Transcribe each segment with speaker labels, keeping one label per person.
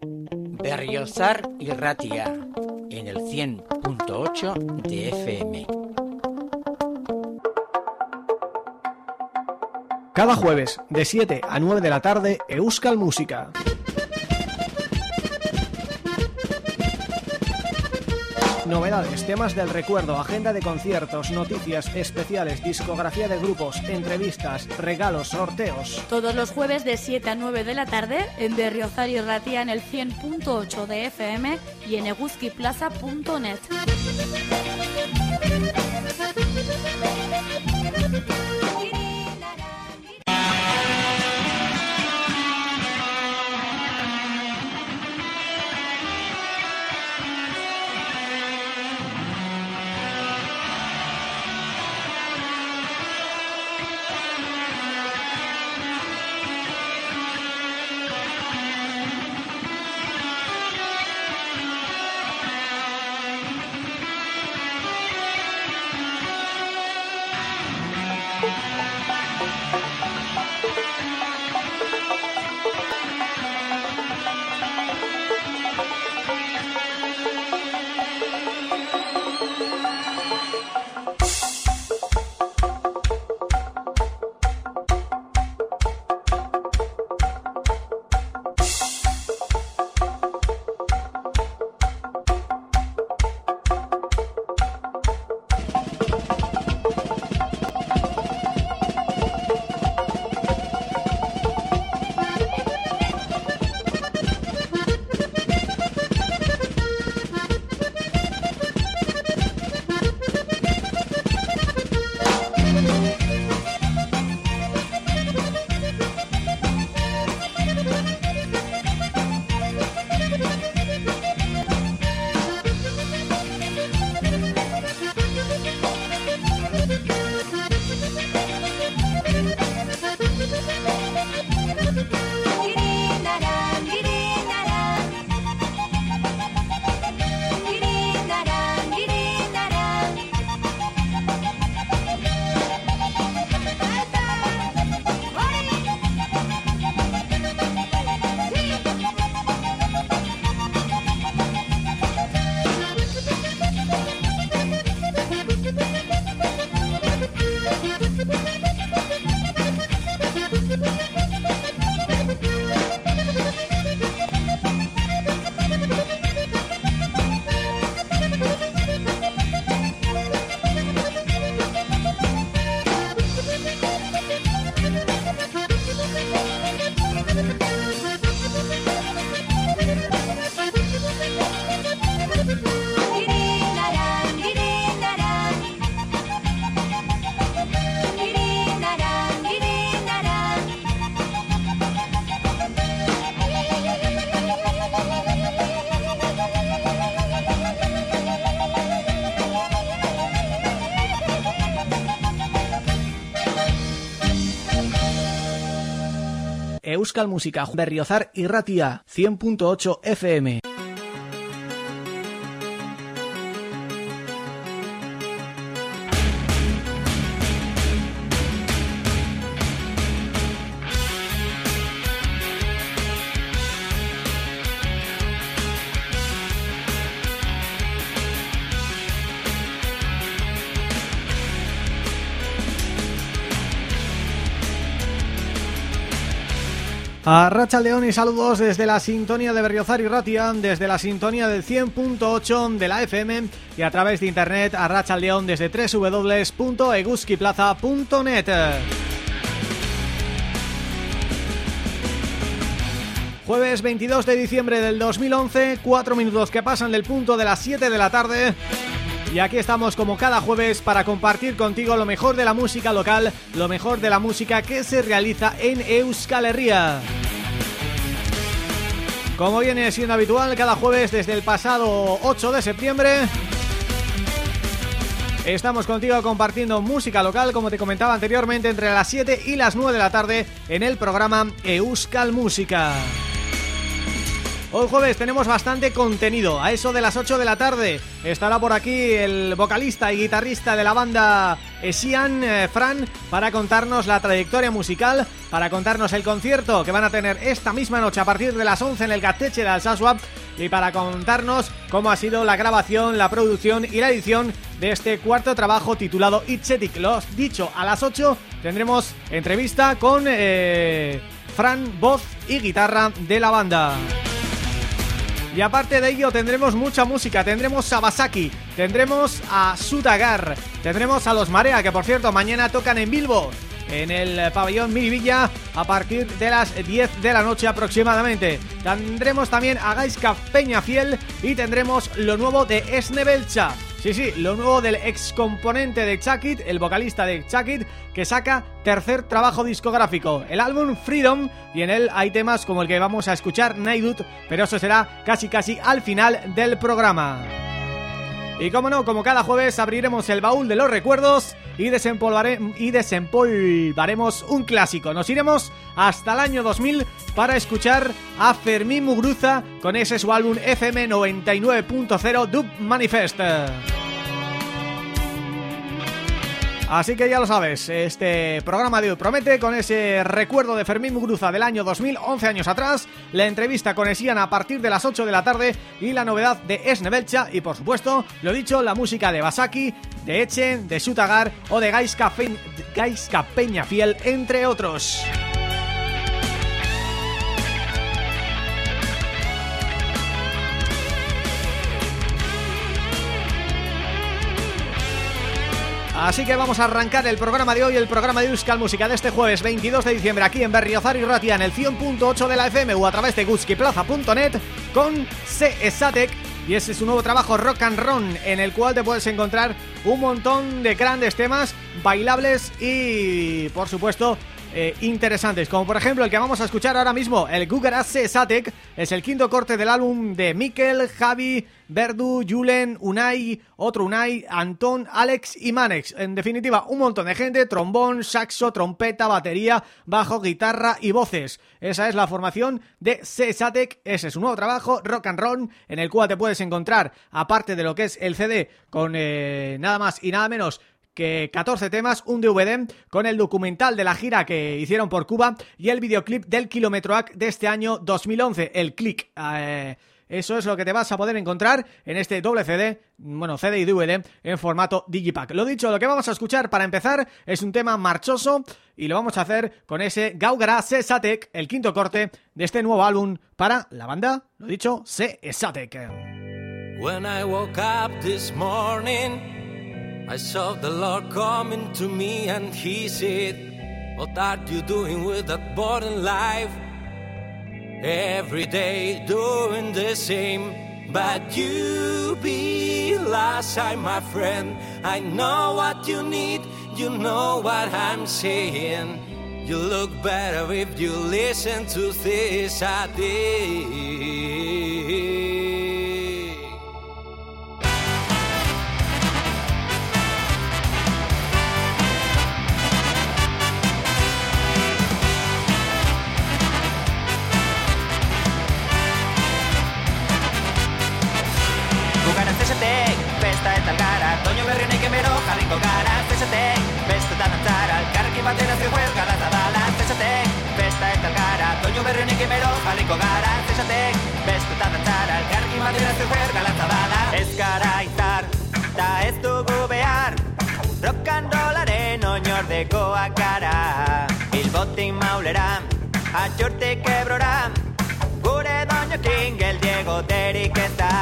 Speaker 1: Berriozar y Ratia en el 100.8 de FM.
Speaker 2: Cada jueves, de 7 a 9 de la tarde, Euskal Música. Novedades, temas del recuerdo, agenda de conciertos, noticias especiales, discografía de grupos, entrevistas, regalos, sorteos.
Speaker 3: Todos los jueves de 7 a 9 de la tarde en Berriozar y Ratia en el 100.8 de FM y en eguzquiplaza.net.
Speaker 2: Euskal Música, Berriozar y Ratia, 100.8 FM. A Racha León y saludos desde la sintonía de Berriozar y Ratia, desde la sintonía del 100.8 de la FM y a través de internet a Racha León desde www.eguskiplaza.net. Jueves 22 de diciembre del 2011, cuatro minutos que pasan del punto de las 7 de la tarde y aquí estamos como cada jueves para compartir contigo lo mejor de la música local, lo mejor de la música que se realiza en Euskal Herria. Como viene siendo habitual, cada jueves desde el pasado 8 de septiembre Estamos contigo compartiendo música local, como te comentaba anteriormente, entre las 7 y las 9 de la tarde en el programa Euskal Música. Hoy jueves tenemos bastante contenido, a eso de las 8 de la tarde estará por aquí el vocalista y guitarrista de la banda Esian, eh, Fran, para contarnos la trayectoria musical, para contarnos el concierto que van a tener esta misma noche a partir de las 11 en el Gateche de Alsasua y para contarnos cómo ha sido la grabación, la producción y la edición de este cuarto trabajo titulado Itchetic. Lo dicho, a las 8 tendremos entrevista con eh, Fran, voz y guitarra de la banda. Y aparte de ello tendremos mucha música, tendremos Sabasaki, tendremos a Sutagar, tendremos a Los Marea, que por cierto mañana tocan en Bilbo, en el pabellón Mirivilla a partir de las 10 de la noche aproximadamente. Tendremos también a Gaiska Peñafiel y tendremos lo nuevo de Esnebelcha. Sí, sí, lo nuevo del ex componente de Chakit, el vocalista de Chakit, que saca tercer trabajo discográfico, el álbum Freedom, y en él hay temas como el que vamos a escuchar, Naidut, pero eso será casi casi al final del programa. Y como no, como cada jueves abriremos el baúl de los recuerdos y, y desempolvaremos un clásico. Nos iremos hasta el año 2000 para escuchar a Fermín Mugruza con ese su álbum FM 99.0 Dub Manifest. Así que ya lo sabes, este programa de hoy promete con ese recuerdo de Fermín Muguruza del año 2011 años atrás, la entrevista con Esian a partir de las 8 de la tarde y la novedad de Esnebelcha y por supuesto, lo dicho, la música de Basaki, de Echen, de Sutagar o de Gaiska, Peñafiel, entre otros. Así que vamos a arrancar el programa de hoy, el programa de Euskal Música de este jueves 22 de diciembre aquí en Berriozar y Ratia en el 100.8 de la FM o a través de gutskiplaza.net con CESATEC y ese es su nuevo trabajo Rock and Run en el cual te puedes encontrar un montón de grandes temas bailables y por supuesto eh, interesantes, como por ejemplo el que vamos a escuchar ahora mismo, el Gugarase Satek, es el quinto corte del álbum de Mikel, Javi, Verdu, Julen, Unai, otro Unai, Anton, Alex y Manex. En definitiva, un montón de gente, trombón, saxo, trompeta, batería, bajo, guitarra y voces. Esa es la formación de Satek, ese es un nuevo trabajo, Rock and Roll, en el cual te puedes encontrar, aparte de lo que es el CD, con eh, nada más y nada menos que 14 temas, un DVD con el documental de la gira que hicieron por Cuba y el videoclip del Kilometroac de este año 2011, el Click. Eh, eso es lo que te vas a poder encontrar en este doble CD, bueno, CD y DVD en formato Digipack. Lo dicho, lo que vamos a escuchar para empezar es un tema marchoso y lo vamos a hacer con ese Gaugara Se Satek, el quinto corte de este nuevo álbum para la banda, lo dicho, Se Satek.
Speaker 4: When I woke up this morning I saw the Lord coming to me and he said, What are you doing with that boring life? Every day doing the same, but you be last time, my friend. I know what you need, you know what I'm saying. You look better if you listen to this idea.
Speaker 5: berri nahi kemero jarriko gara zesatek Beste eta nantzara elkarreki batera zio juer gara zabala zesatek Festa eta elkara doinu berri nahi kemero jarriko gara zesatek Beste eta nantzara elkarreki batera zio juer gara zabala. Ez gara izar, eta ez dugu behar Rokan dolaren oinordekoak gara. Bilbotin maulera, atxortik ebrora Gure doinokin geldiego derik eta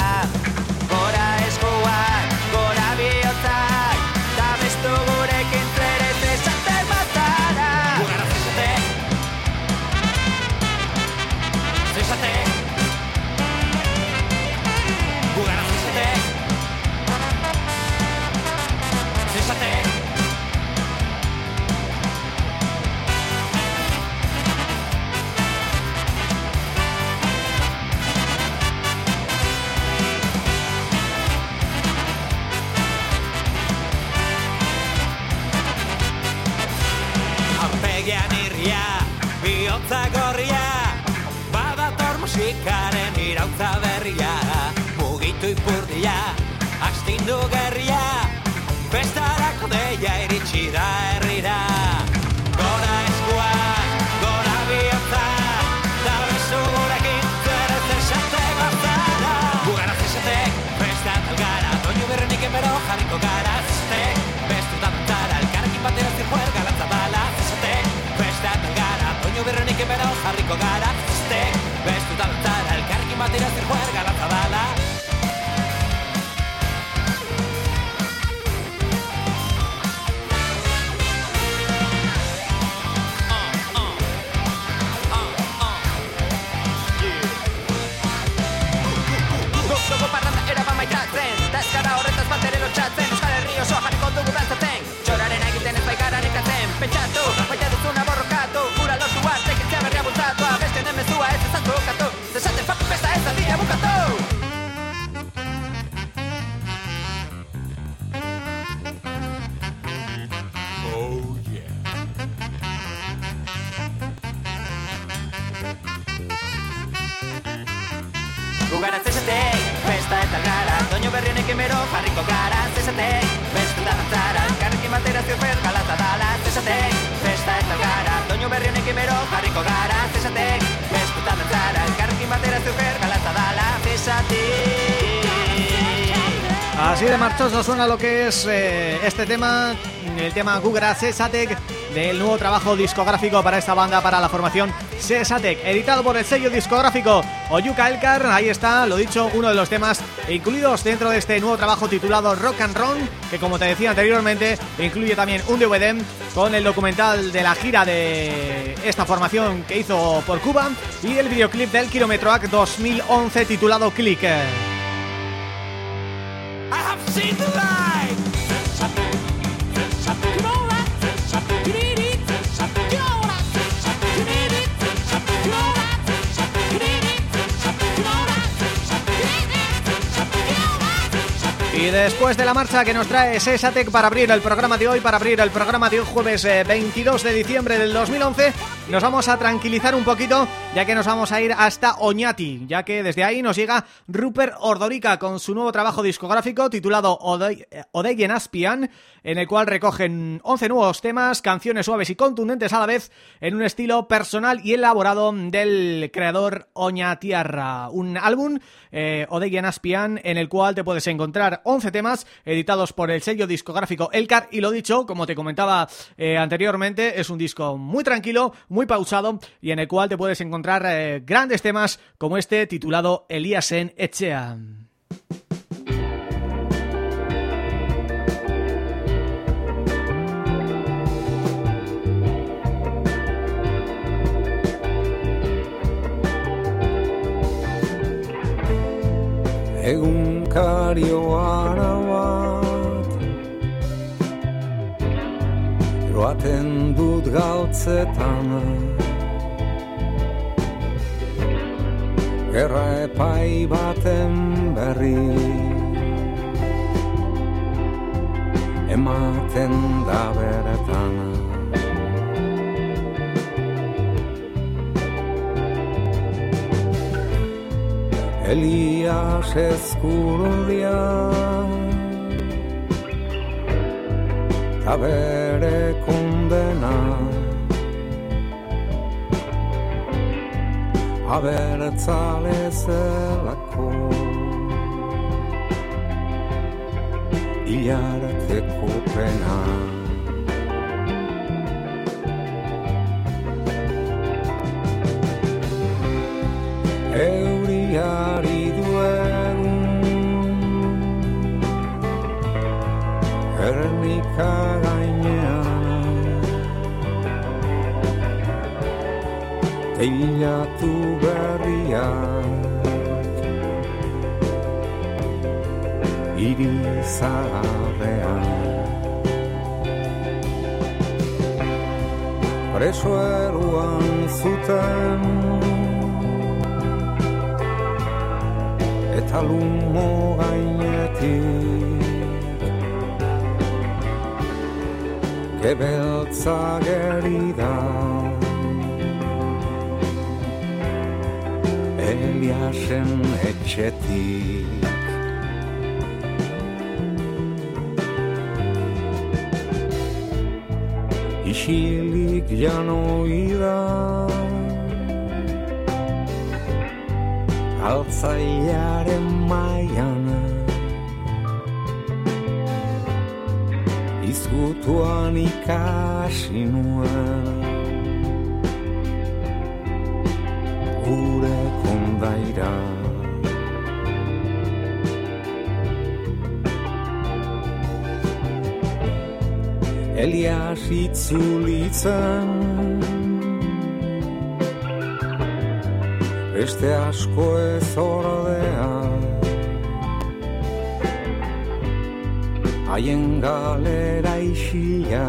Speaker 5: flag jarriko gara Zek, bestu eta batzara, elkarrekin batera zer juer
Speaker 2: Así de marchoso suena lo que es eh, este tema, el tema Gugara Sesatec del nuevo trabajo discográfico para esta banda, para la formación Sesatec, editado por el sello discográfico Oyuka Elkar, ahí está, lo dicho, uno de los temas incluidos dentro de este nuevo trabajo titulado Rock and Roll, que como te decía anteriormente, incluye también un DVD con el documental de la gira de esta formación que hizo por Cuba y el videoclip del Kilometroac 2011 titulado Click.
Speaker 4: I have seen the
Speaker 2: Y después de la marcha que nos trae Sesatec para abrir el programa de hoy, para abrir el programa de hoy jueves eh, 22 de diciembre del 2011, nos vamos a tranquilizar un poquito, ya que nos vamos a ir hasta Oñati, ya que desde ahí nos llega Rupert Ordorica con su nuevo trabajo discográfico titulado Odei eh, Aspian, en el cual recogen 11 nuevos temas, canciones suaves y contundentes a la vez, en un estilo personal y elaborado del creador Oñatiarra. Un álbum, eh, Odeien Aspian, en el cual te puedes encontrar 11 temas editados por el sello discográfico Elcar y lo dicho, como te comentaba eh, anteriormente, es un disco muy tranquilo, muy pausado y en el cual te puedes encontrar eh, grandes temas como este titulado Elíasen Echea.
Speaker 6: Egunkario arabat Joaten dut galtzetan. Gerra epai baten berri. Ematen da beretan Elias eskurudia Ta bere kondena Abertzale zelako Ilarteko pena Euriari duen. Ernika gainean. Teilatu berriak. Iri zaharrean. Preso eruan zuten eta lumo gainetik. Gebeltza geri da. Eliasen etxetik. Isilik janoida Altzaiaren maian Izgutuan ikasi nuen. Gure kondaira. Elias itzulitzen beste asko ez ordea Haien galera isila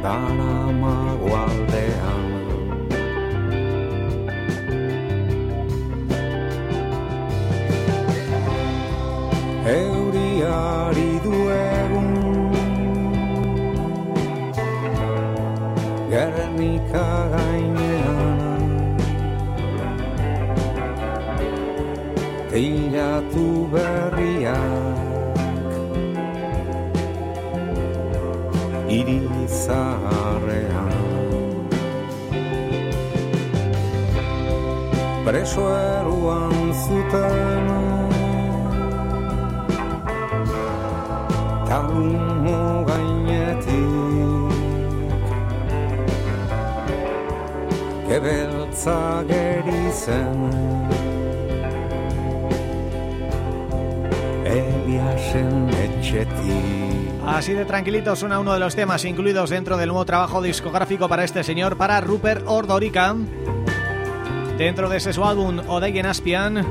Speaker 6: Dara magoaldean korrika gainean Teiratu berriak Iri zaharrean Preso eruan zuten
Speaker 2: Así de tranquilito suena uno de los temas incluidos dentro del nuevo trabajo discográfico para este señor, para Rupert Ordorica. Dentro de ese su álbum Odeyen Aspian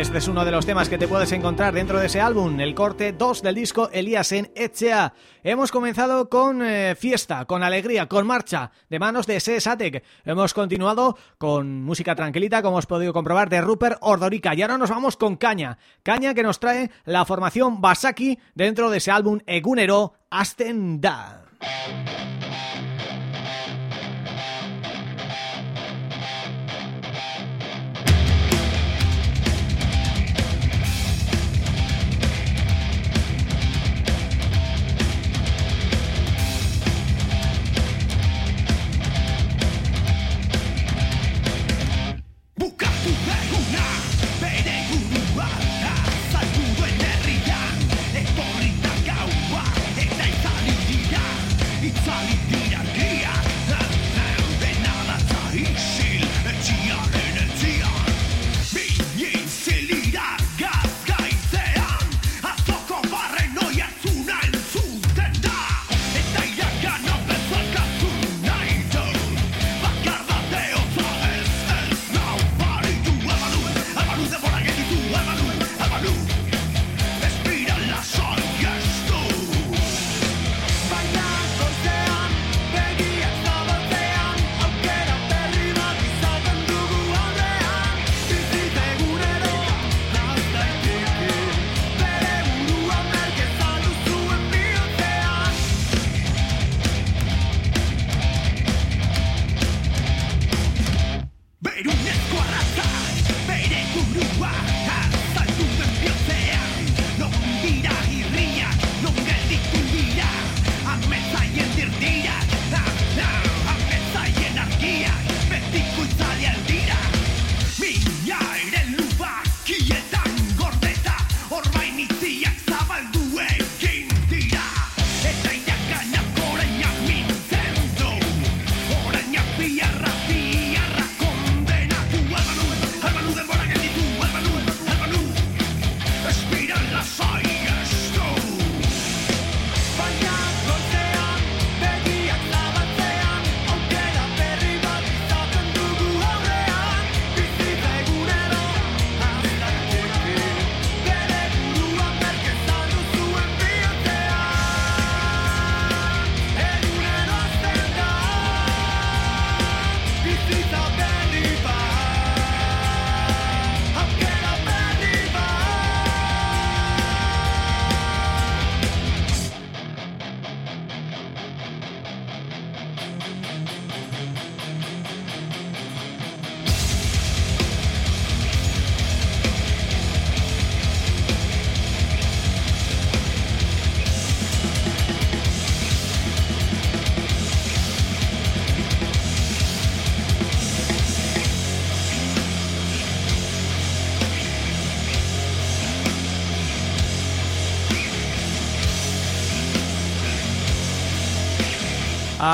Speaker 2: este es uno de los temas que te puedes encontrar dentro de ese álbum, el corte 2 del disco Elías en Echea. Hemos comenzado con eh, fiesta, con alegría, con marcha, de manos de Sesatec. Hemos continuado con música tranquilita, como has podido comprobar, de Rupert Ordorica. Y ahora nos vamos con Caña. Caña que nos trae la formación Basaki dentro de ese álbum Egunero Astenda.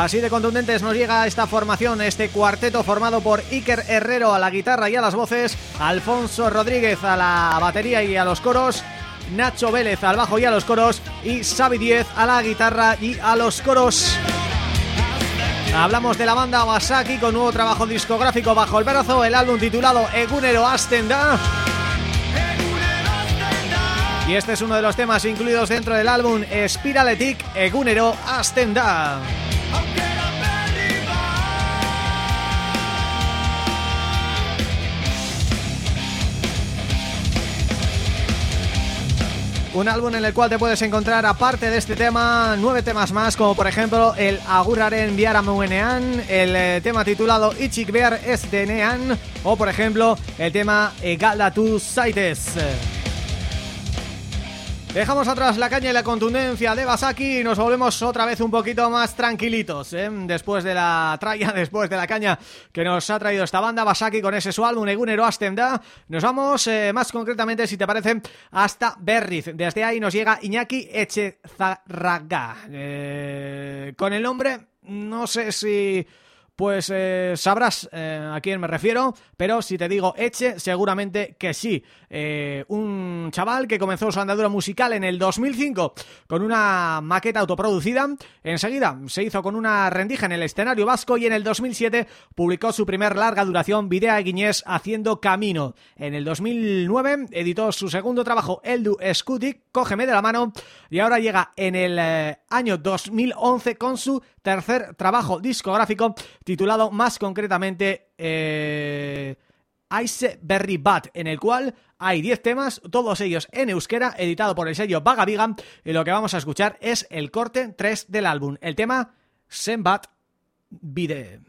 Speaker 2: Así de contundentes nos llega esta formación, este cuarteto formado por Iker Herrero a la guitarra y a las voces, Alfonso Rodríguez a la batería y a los coros, Nacho Vélez al bajo y a los coros y Xavi Diez a la guitarra y a los coros. Hablamos de la banda Basaki con nuevo trabajo discográfico bajo el brazo, el álbum titulado Egunero Astenda. Y este es uno de los temas incluidos dentro del álbum Spiraletic Egunero Astenda. Un álbum en el cual te puedes encontrar, aparte de este tema, nueve temas más, como por ejemplo el Aguraren Biaramuenean, el eh, tema titulado Ichik Bear Estenean, o por ejemplo el tema Galda Tu Saites. Dejamos atrás la caña y la contundencia de Basaki y nos volvemos otra vez un poquito más tranquilitos, ¿eh? Después de la tralla, después de la caña que nos ha traído esta banda, Basaki con ese su álbum Egunero Astenda, nos vamos eh, más concretamente, si te parece, hasta Berriz. Desde ahí nos llega Iñaki Echezarraga. Eh, con el nombre, no sé si pues eh, sabrás eh, a quién me refiero, pero si te digo Eche, seguramente que sí. Eh, un chaval que comenzó su andadura musical en el 2005 con una maqueta autoproducida, enseguida se hizo con una rendija en el escenario vasco y en el 2007 publicó su primer larga duración, Videa Guiñés Haciendo Camino. En el 2009 editó su segundo trabajo, Eldu Scutic, Cógeme de la mano, y ahora llega en el año 2011 con su tercer trabajo discográfico titulado más concretamente eh, Ice Berry Bat, en el cual hay 10 temas, todos ellos en euskera, editado por el sello Vaga Vigan, y lo que vamos a escuchar es el corte 3 del álbum, el tema Sembat Bide.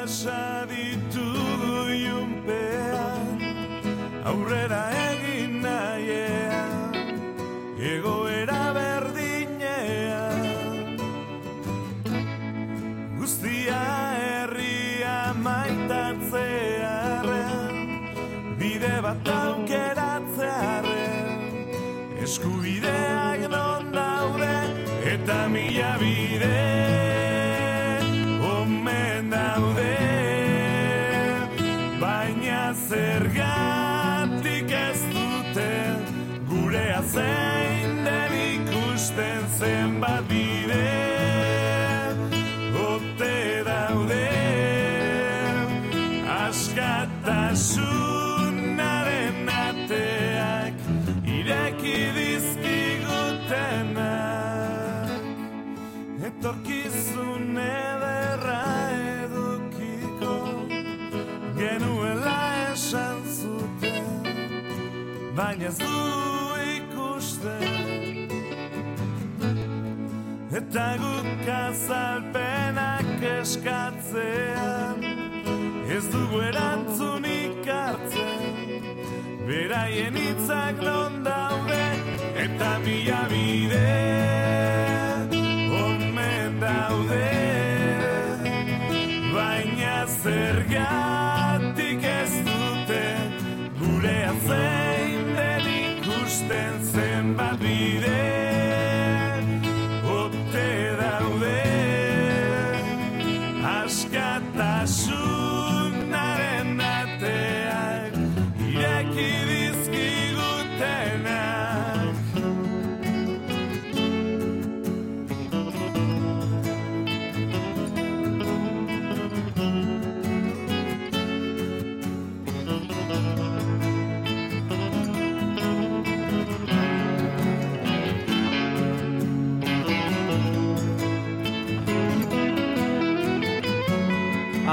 Speaker 7: Pasa ditu iunpean aurrera egin nahian egoera berdinean. Guztia herria maitatzearen bide bat aukeratzearen. Eskubideak non daude eta mila bide baina ez du ikusten eta guk azalpenak eskatzean ez dugu erantzunik hartzen beraien hitzak non daude eta mila bide omen daude baina zergatik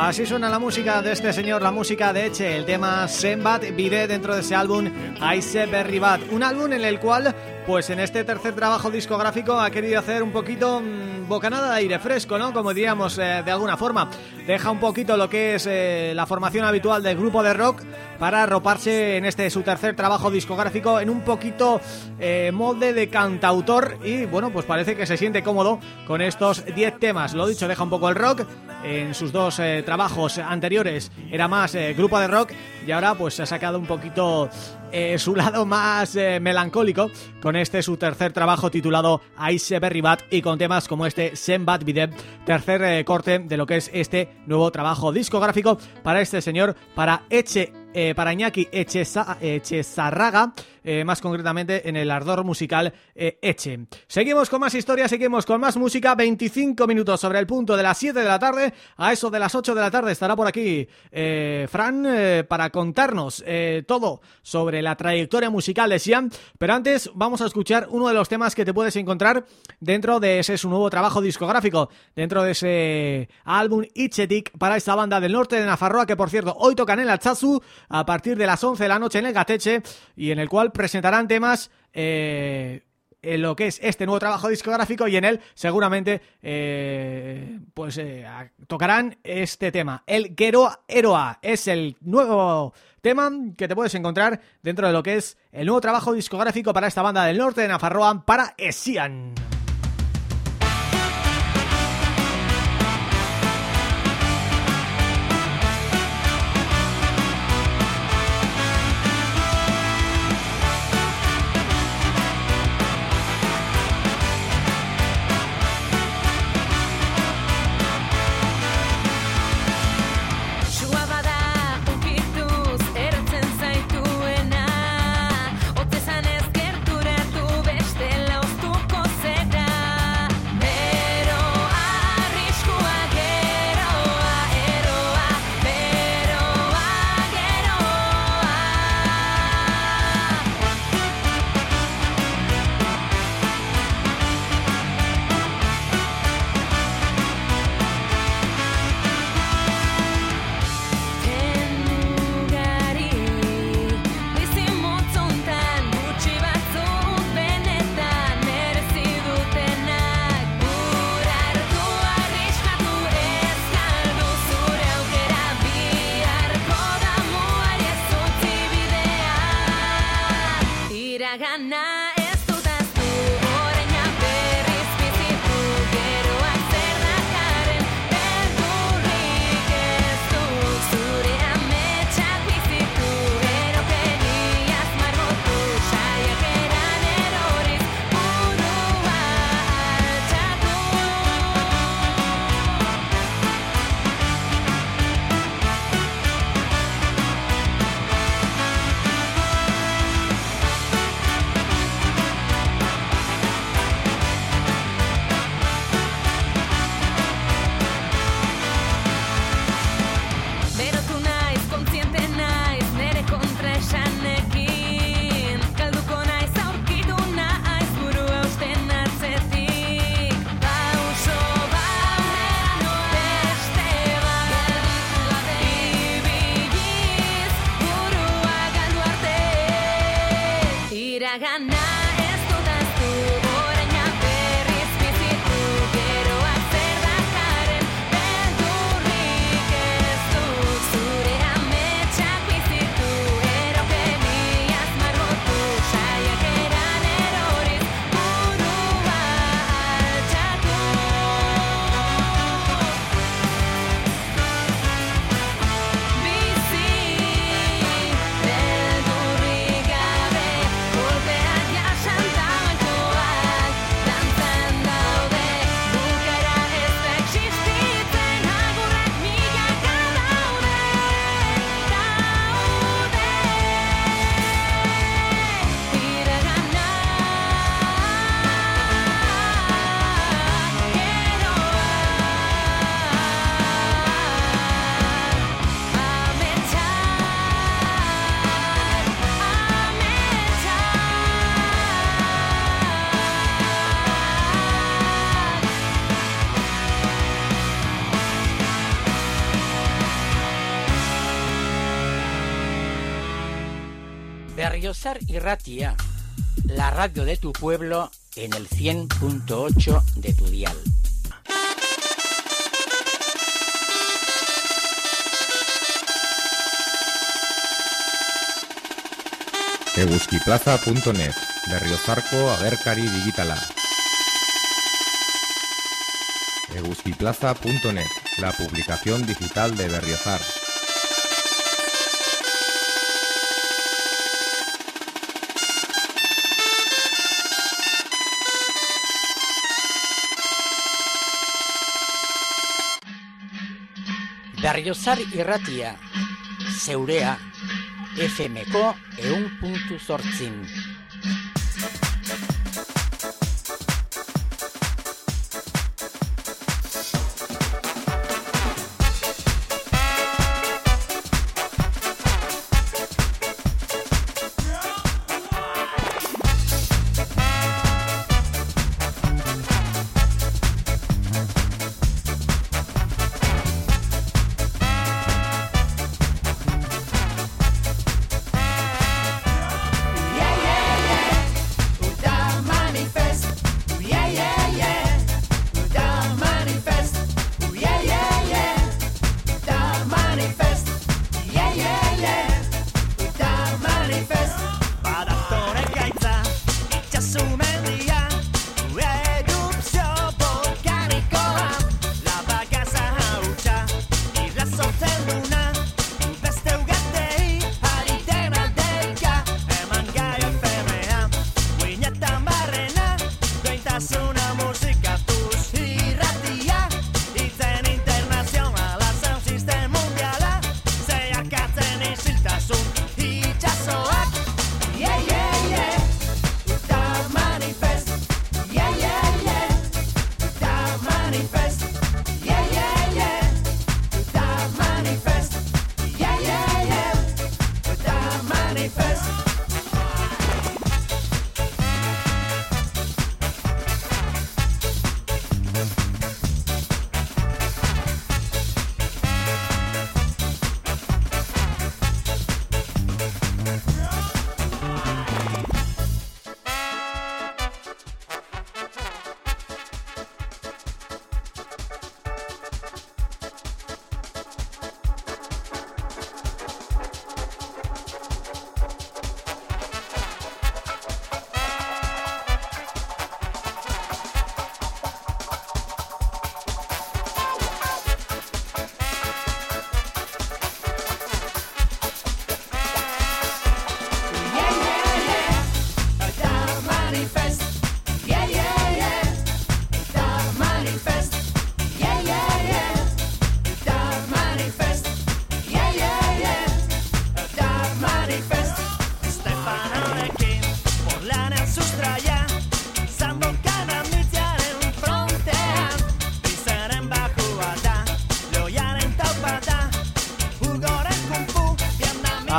Speaker 2: Así suena la música de este señor, la música de Eche, el tema Sembat Vide dentro de ese álbum Aise Berribat, un álbum en el cual, pues en este tercer trabajo discográfico ha querido hacer un poquito mmm, bocanada de aire fresco, ¿no? Como diríamos eh, de alguna forma, deja un poquito lo que es eh, la formación habitual del grupo de rock para arroparse en este su tercer trabajo discográfico en un poquito eh, molde de cantautor y bueno, pues parece que se siente cómodo con estos 10 temas, lo dicho, deja un poco el rock, en sus dos eh, trabajos anteriores era más eh, grupo de rock y ahora pues se ha sacado un poquito su lado más melancólico con este su tercer trabajo titulado Ice Berry Bat y con temas como este Sembat Bide, tercer corte de lo que es este nuevo trabajo discográfico para este señor, para Eche
Speaker 8: eh, para Iñaki Echeza, Echezarraga, eh, más concretamente en el ardor musical eh, Eche. Seguimos con más historias, seguimos con más música, 25 minutos sobre el punto de las 7 de la tarde, a eso de las 8 de la tarde estará por aquí eh, Fran para contarnos todo sobre la trayectoria musical de Siam, pero antes vamos a escuchar uno de los temas que te puedes encontrar dentro de ese su nuevo trabajo discográfico, dentro de ese álbum Itchetik para esta banda del norte de Nafarroa, que por cierto hoy tocan en el Chazu a partir de las 11 de la noche en el Gateche y en el cual presentarán temas eh, en lo que es este nuevo trabajo discográfico y en él seguramente eh, pues eh, tocarán este tema. El Geroa Eroa es el nuevo tema que te puedes encontrar dentro de lo que es el nuevo trabajo discográfico para esta banda del norte de Nafarroa para Esian.
Speaker 1: Berriozar y Ratia, la radio de tu pueblo en el 100.8 de tu dial.
Speaker 9: Eguzkiplaza.net Berriozarko agerkari digitala Eguzkiplaza.net La publicación digital de Berriozar
Speaker 1: Berriozar y Ratia, Seurea
Speaker 10: FMko eun puntu zortzin.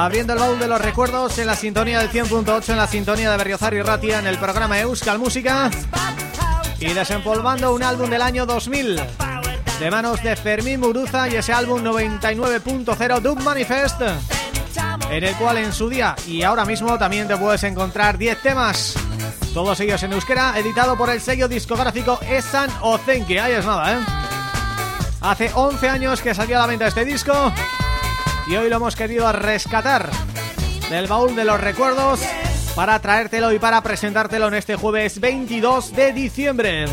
Speaker 2: Abriendo el baúl de los recuerdos en la sintonía del 100.8, en la sintonía de Berriozar y Ratia, en el programa Euskal Música. Y desempolvando un álbum del año 2000 de manos de Fermín Muruza y ese álbum 99.0 Dub Manifest en el cual en su día y ahora mismo también te puedes encontrar 10 temas. Todos ellos en euskera, editado por el sello discográfico Esan Ozenki, ahí es nada, ¿eh? Hace 11 años que salió a la venta este disco y hoy lo hemos querido rescatar del baúl de los recuerdos para traértelo y para presentártelo en este jueves 22 de diciembre.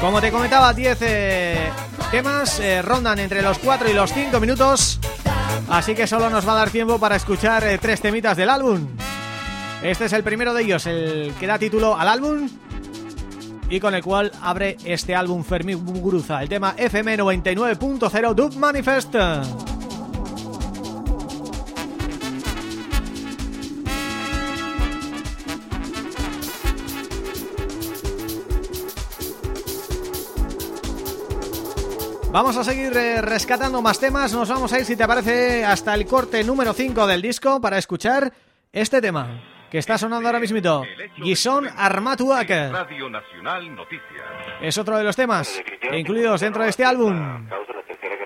Speaker 2: Como te comentaba, 10 eh, temas eh, rondan entre los 4 y los 5 minutos, así que solo nos va a dar tiempo para escuchar eh, tres temitas del álbum. Este es el primero de ellos, el que da título al álbum y con el cual abre este álbum Fermín Muguruza, el tema FM 99.0 Dub Manifest. Vamos a seguir eh, rescatando más temas, nos vamos a ir si te parece hasta el corte número 5 del disco para escuchar este tema que está sonando ahora mismito, Gison Armatuak.
Speaker 11: Radio Nacional Noticias.
Speaker 2: Es otro de los temas incluidos dentro de este álbum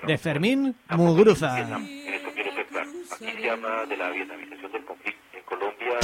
Speaker 2: de Fermín Muguruza.
Speaker 12: En esto quiero ser claro. Aquí se habla de la vietnamización del conflicto. En Colombia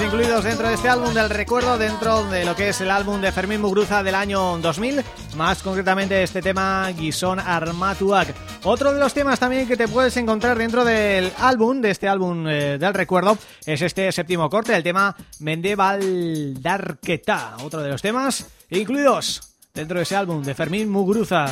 Speaker 2: incluidos dentro de este álbum del recuerdo, dentro de lo que es el álbum de Fermín Muguruza del año 2000, más concretamente este tema Guisón Armatuak. Otro de los temas también que te puedes encontrar dentro del álbum, de este álbum eh, del recuerdo, es este séptimo corte, el tema Mendeval Darketa. Otro de los temas incluidos dentro de ese álbum de Fermín Muguruza.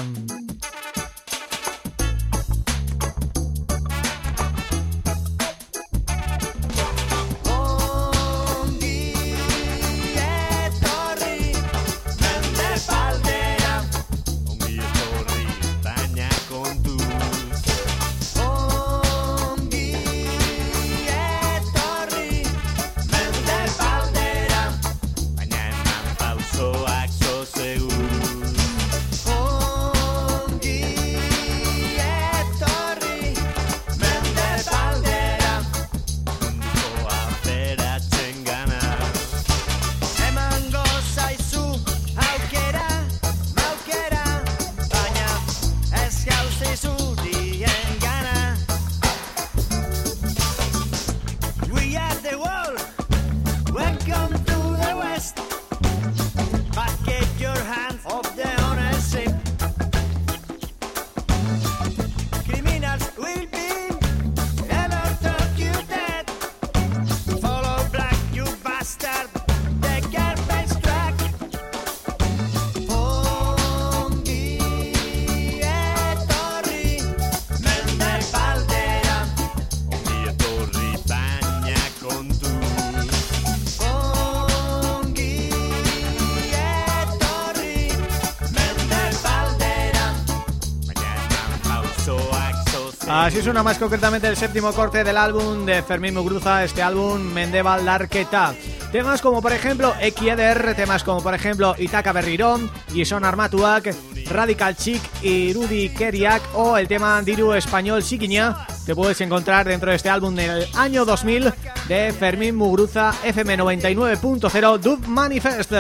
Speaker 2: Así suena más concretamente el séptimo corte del álbum de Fermín Muguruza, este álbum Mendeval Darketa. Temas como por ejemplo Ekieder, temas como por ejemplo Itaka Berrirón, Gison Armatuak, Radical Chic y Rudy Keriak o el tema Diru Español Siquiña te puedes encontrar dentro de este álbum del año 2000 de Fermín Muguruza FM 99.0 Dub Manifest.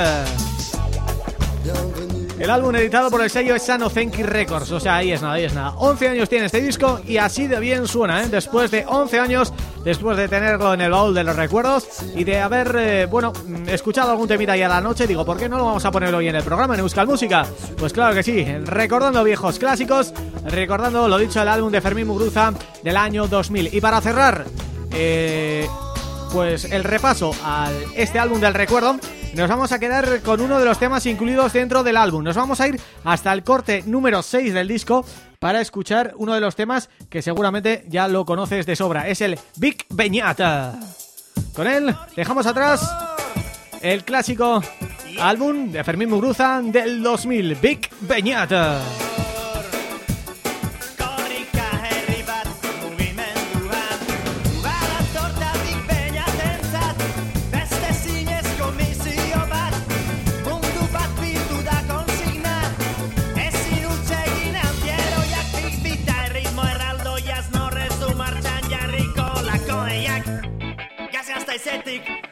Speaker 2: El álbum editado por el sello Sano Zenki Records, o sea, ahí es nada, ahí es nada. 11 años tiene este disco y así de bien suena, ¿eh? Después de 11 años, después de tenerlo en el baúl de los recuerdos y de haber, eh, bueno, mm, escuchado algún temita ahí a la noche, digo, ¿por qué no lo vamos a poner hoy en el programa en Euskal Música? Pues claro que sí, recordando viejos clásicos, recordando, lo dicho, el álbum de Fermín Muguruza del año 2000. Y para cerrar, eh pues el repaso a este álbum del recuerdo nos vamos a quedar con uno de los temas incluidos dentro del álbum. Nos vamos a ir hasta el corte número 6 del disco para escuchar uno de los temas que seguramente ya lo conoces de sobra. Es el Big Beñata. Con él dejamos atrás el clásico álbum de Fermín Muguruza del 2000, Big Beñata. aesthetic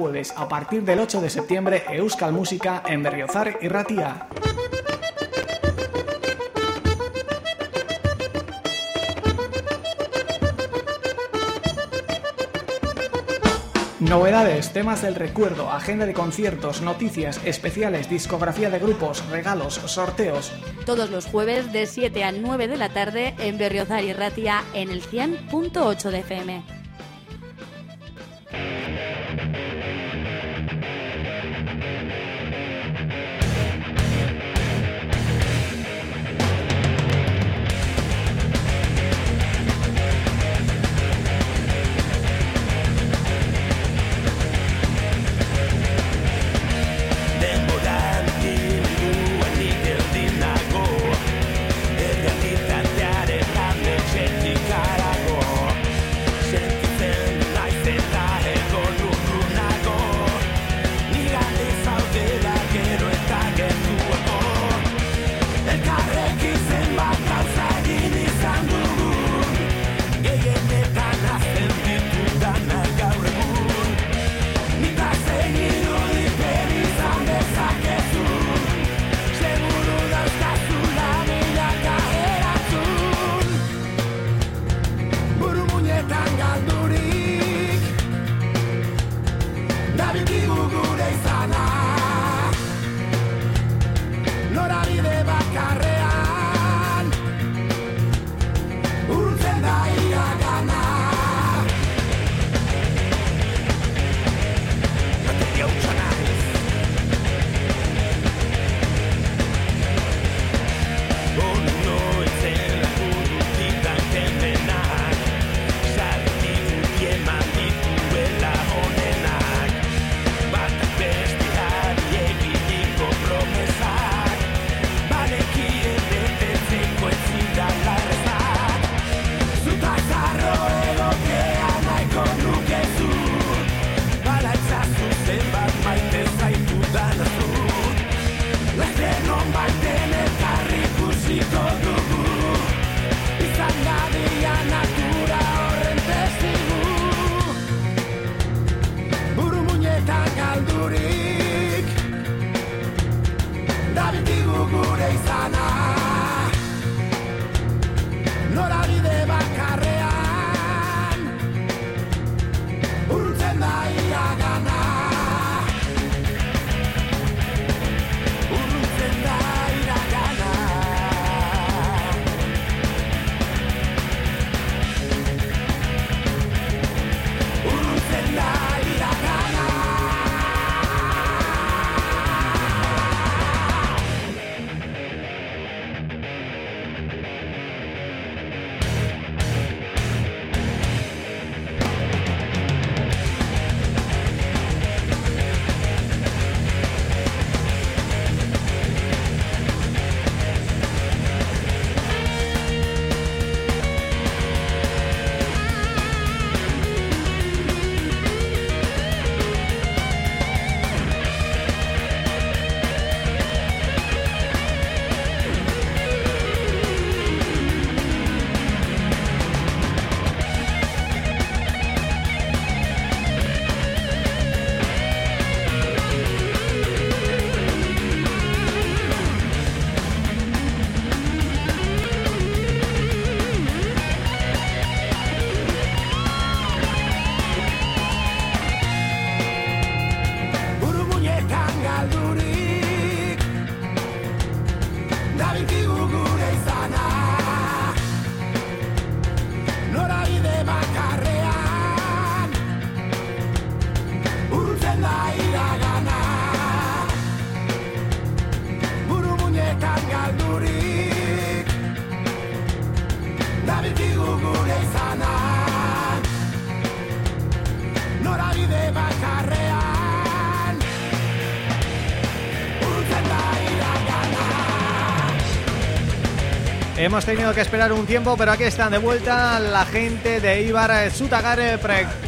Speaker 2: jueves a partir del 8 de septiembre Euskal Música en Berriozar y Ratia. Novedades, temas del recuerdo, agenda de conciertos, noticias, especiales, discografía de grupos, regalos, sorteos.
Speaker 13: Todos los jueves de 7 a 9 de la tarde en Berriozar y Ratia en el 100.8 de FM.
Speaker 2: Hemos tenido que esperar un tiempo, pero aquí están de vuelta la gente de Ibar Sutagar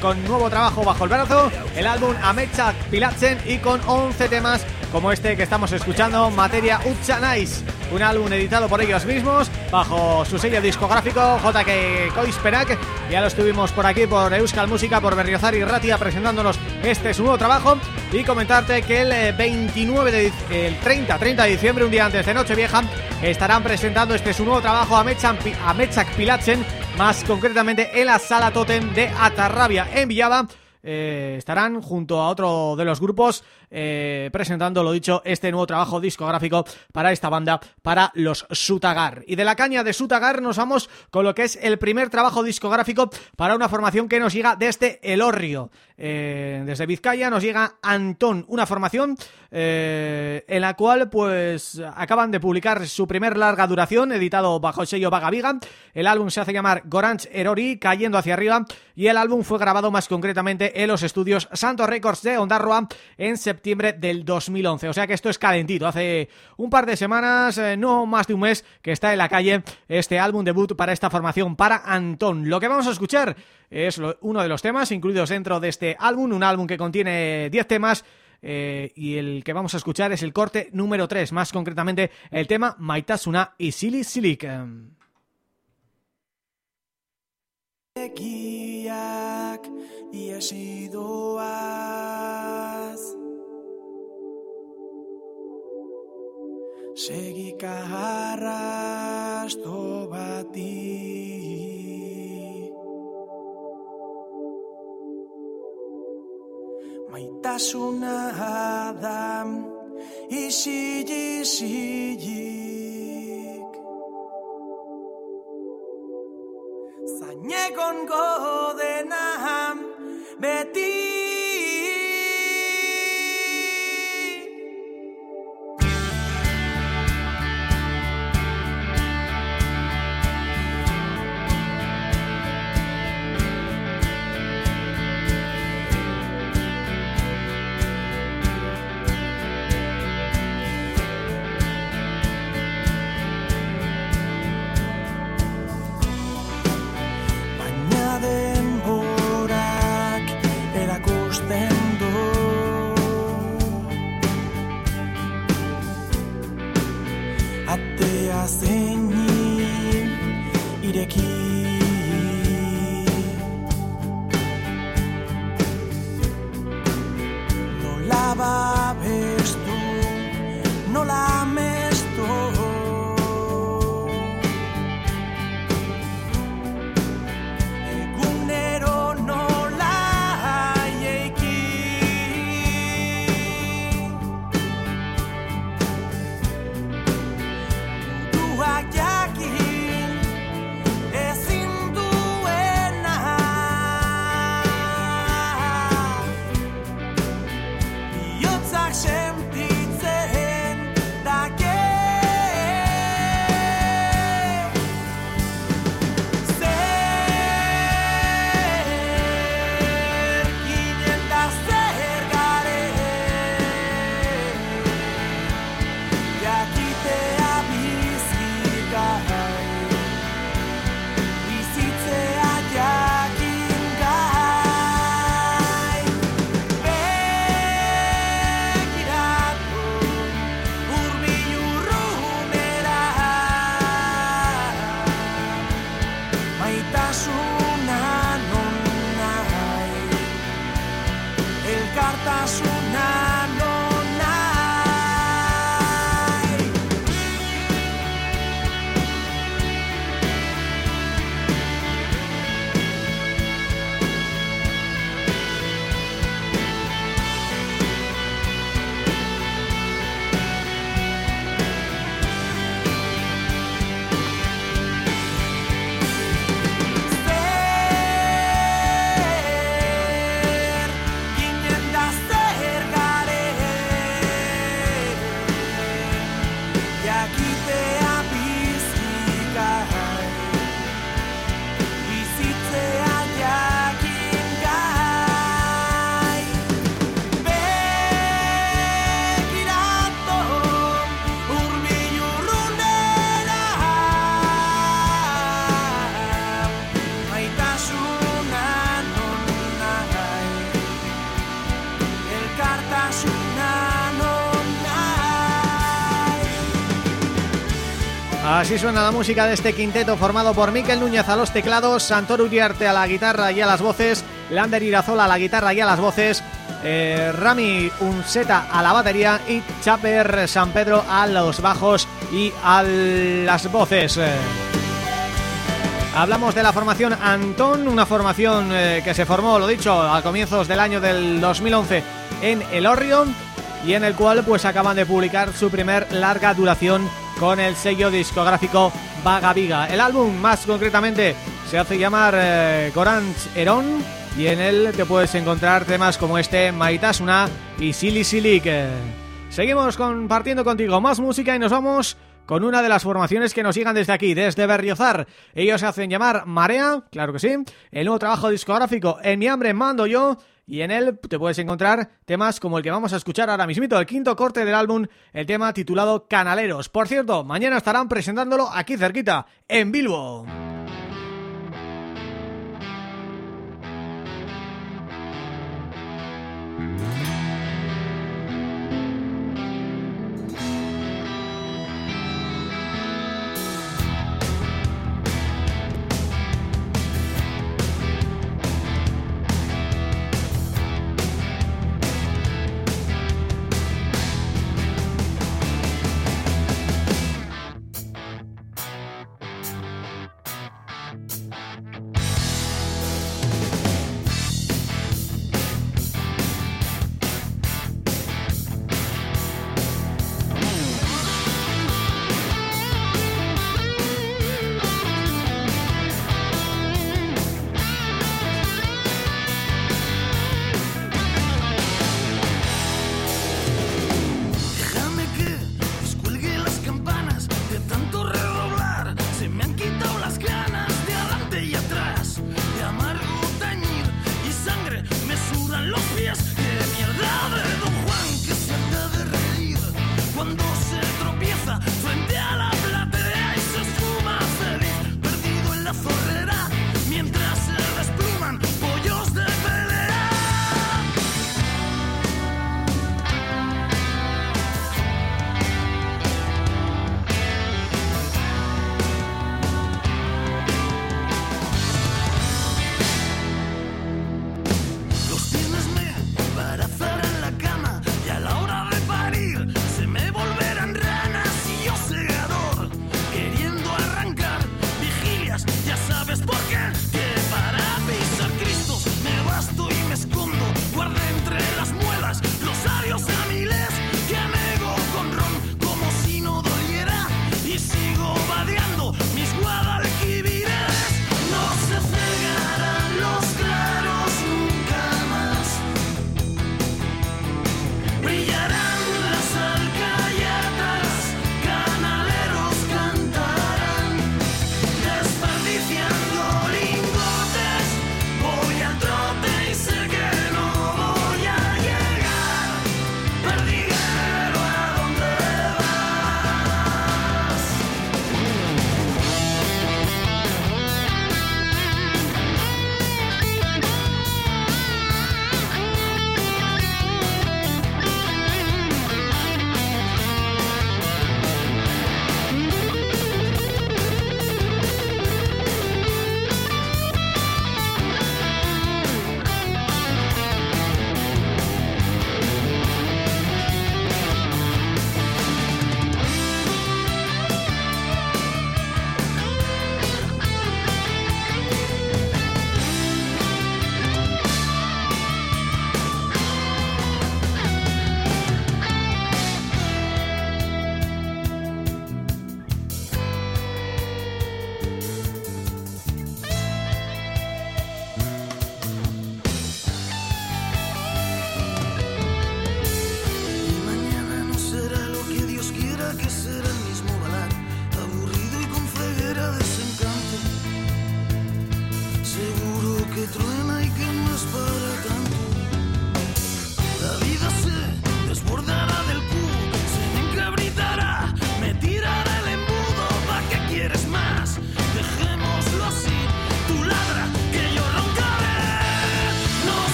Speaker 2: con nuevo trabajo bajo el brazo, el álbum Ametsak Pilatsen y con 11 temas como este que estamos escuchando, Materia Utsanais, un álbum editado por ellos mismos bajo su sello discográfico JK Koisperak. Ya lo estuvimos por aquí por Euskal Música, por Berriozar y Ratia presentándonos este su nuevo trabajo. Y comentarte que el eh, 29 de el 30, 30 de diciembre, un día antes de Nochevieja, estarán presentando este su nuevo trabajo a Mechak Pilatzen más concretamente en la Sala Totem de Atarrabia en Villaba eh, estarán junto a otro de los grupos eh, presentando, lo dicho, este nuevo trabajo discográfico para esta banda, para los Sutagar. Y de la caña de Sutagar nos vamos con lo que es el primer trabajo discográfico para una formación que nos llega desde El Orrio. Eh, desde Vizcaya nos llega Antón, una formación en la cual pues acaban de publicar su primer larga duración, editado bajo el sello Vaga Viga. El álbum se hace llamar Goranch Erori, cayendo hacia arriba, y el álbum fue grabado más concretamente en los estudios Santos Records de Ondarroa en septiembre del 2011. O sea que esto es calentito, hace un par de semanas, eh, no más de un mes, que está en la calle este álbum debut para esta formación, para Antón. Lo que vamos a escuchar es uno de los temas incluidos dentro de este álbum, un álbum que contiene 10 temas eh, y el que vamos a escuchar es el corte número 3, más concretamente el tema Maitasuna y Sili Silik.
Speaker 14: Egiak iesi doaz. Segika arrasto bati. Maitasuna da isilik Negongo de beti nascem
Speaker 2: Así suena la música de este quinteto formado por Miquel Núñez a los teclados, Santoro Uriarte a la guitarra y a las voces, Lander Irazola a la guitarra y a las voces, eh, Rami Unseta a la batería y Chaper San Pedro a los bajos y a las voces. Hablamos de la formación Antón, una formación eh, que se formó, lo dicho, a comienzos del año del 2011 en El Orrion y en el cual pues acaban de publicar su primer larga duración con el sello discográfico Vaga Viga. El álbum más concretamente se hace llamar eh, Corant Eron y en él te puedes encontrar temas como este Maitasuna y Silly Silik. Seguimos compartiendo contigo más música y nos vamos con una de las formaciones que nos llegan desde aquí, desde Berriozar. Ellos se hacen llamar Marea, claro que sí, el nuevo trabajo discográfico En mi hambre mando yo y en él te puedes encontrar temas como el que vamos a escuchar ahora mismito, el quinto corte del álbum, el tema titulado Canaleros. Por cierto, mañana estarán presentándolo aquí cerquita, en Bilbo.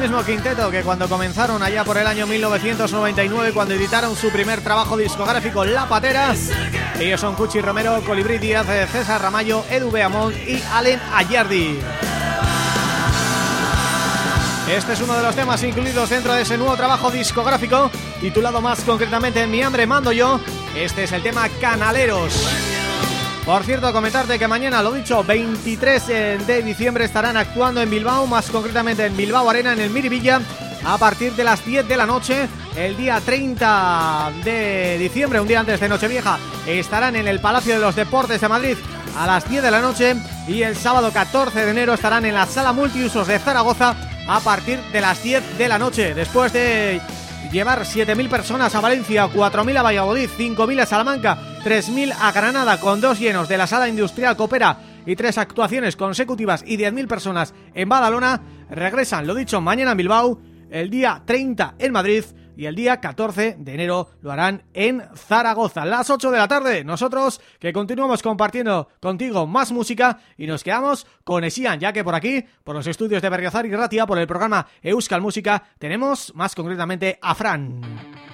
Speaker 2: Mismo quinteto que cuando comenzaron allá por el año 1999 cuando editaron su primer trabajo discográfico La Patera. Ellos son Cuchi Romero, Colibrí Díaz, eh, César Ramallo, Edu Beamont y Allen Ayardi. Este es uno de los temas incluidos dentro de ese nuevo trabajo discográfico, titulado más concretamente Mi hambre mando yo. Este es el tema Canaleros. Por cierto, comentarte que mañana, lo dicho, 23 de diciembre estarán actuando en Bilbao, más concretamente en Bilbao Arena, en el Miribilla, a partir de las 10 de la noche. El día 30 de diciembre, un día antes de Nochevieja, estarán en el Palacio de los Deportes de Madrid a las 10 de la noche y el sábado 14 de enero estarán en la Sala Multiusos de Zaragoza a partir de las 10 de la noche. Después de llevar 7.000 personas a Valencia, 4.000 a Valladolid, 5.000 a Salamanca, 3.000 a Granada con dos llenos de la Sala Industrial Coopera y tres actuaciones consecutivas y 10.000 personas en Badalona, regresan, lo dicho, mañana en Bilbao, el día 30 en Madrid y el día 14 de enero lo harán en Zaragoza. Las 8 de la tarde, nosotros que continuamos compartiendo contigo más música y nos quedamos con Esian, ya que por aquí, por los estudios de Berriozar y Ratia, por el programa Euskal Música, tenemos más concretamente a Fran.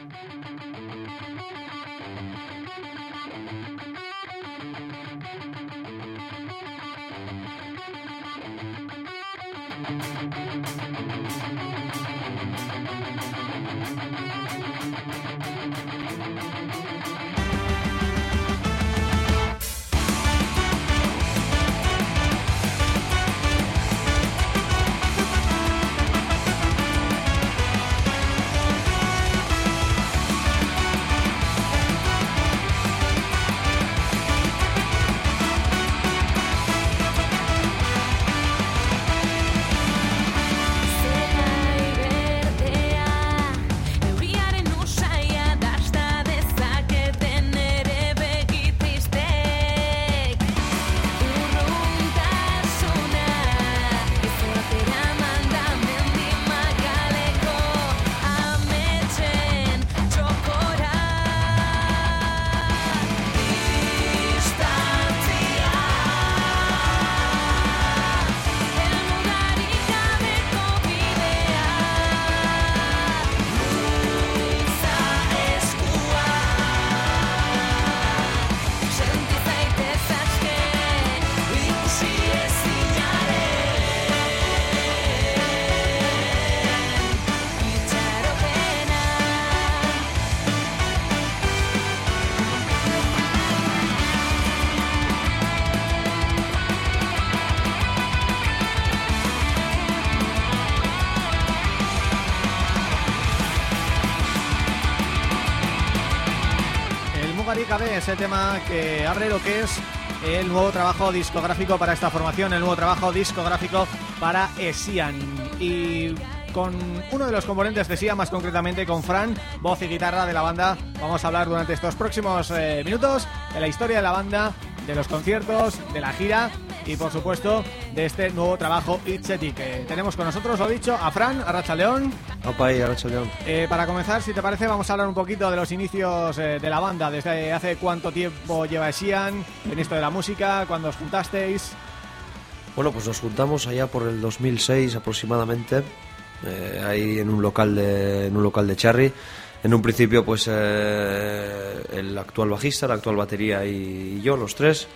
Speaker 2: Música Abe, ese tema que abre lo que es el nuevo trabajo discográfico para esta formación, el nuevo trabajo discográfico para Esian. Y con uno de los componentes de Esian, más concretamente con Fran, voz y guitarra de la banda, vamos a hablar durante estos próximos eh, minutos de la historia de la banda, de los conciertos, de la gira y por supuesto de este nuevo trabajo Itzeti que tenemos con nosotros, lo dicho, a Fran, a Racha León.
Speaker 15: Opa, y.
Speaker 2: Eh, para comenzar, si te parece, vamos a hablar un poquito de los inicios eh, de la banda. Desde hace cuánto tiempo lleva Esian en esto de la música, cuando os juntasteis.
Speaker 15: Bueno, pues nos juntamos allá por el 2006 aproximadamente, eh, ahí en un local de en un local de Charry. En un principio, pues eh, el actual bajista, la actual batería y yo, los tres,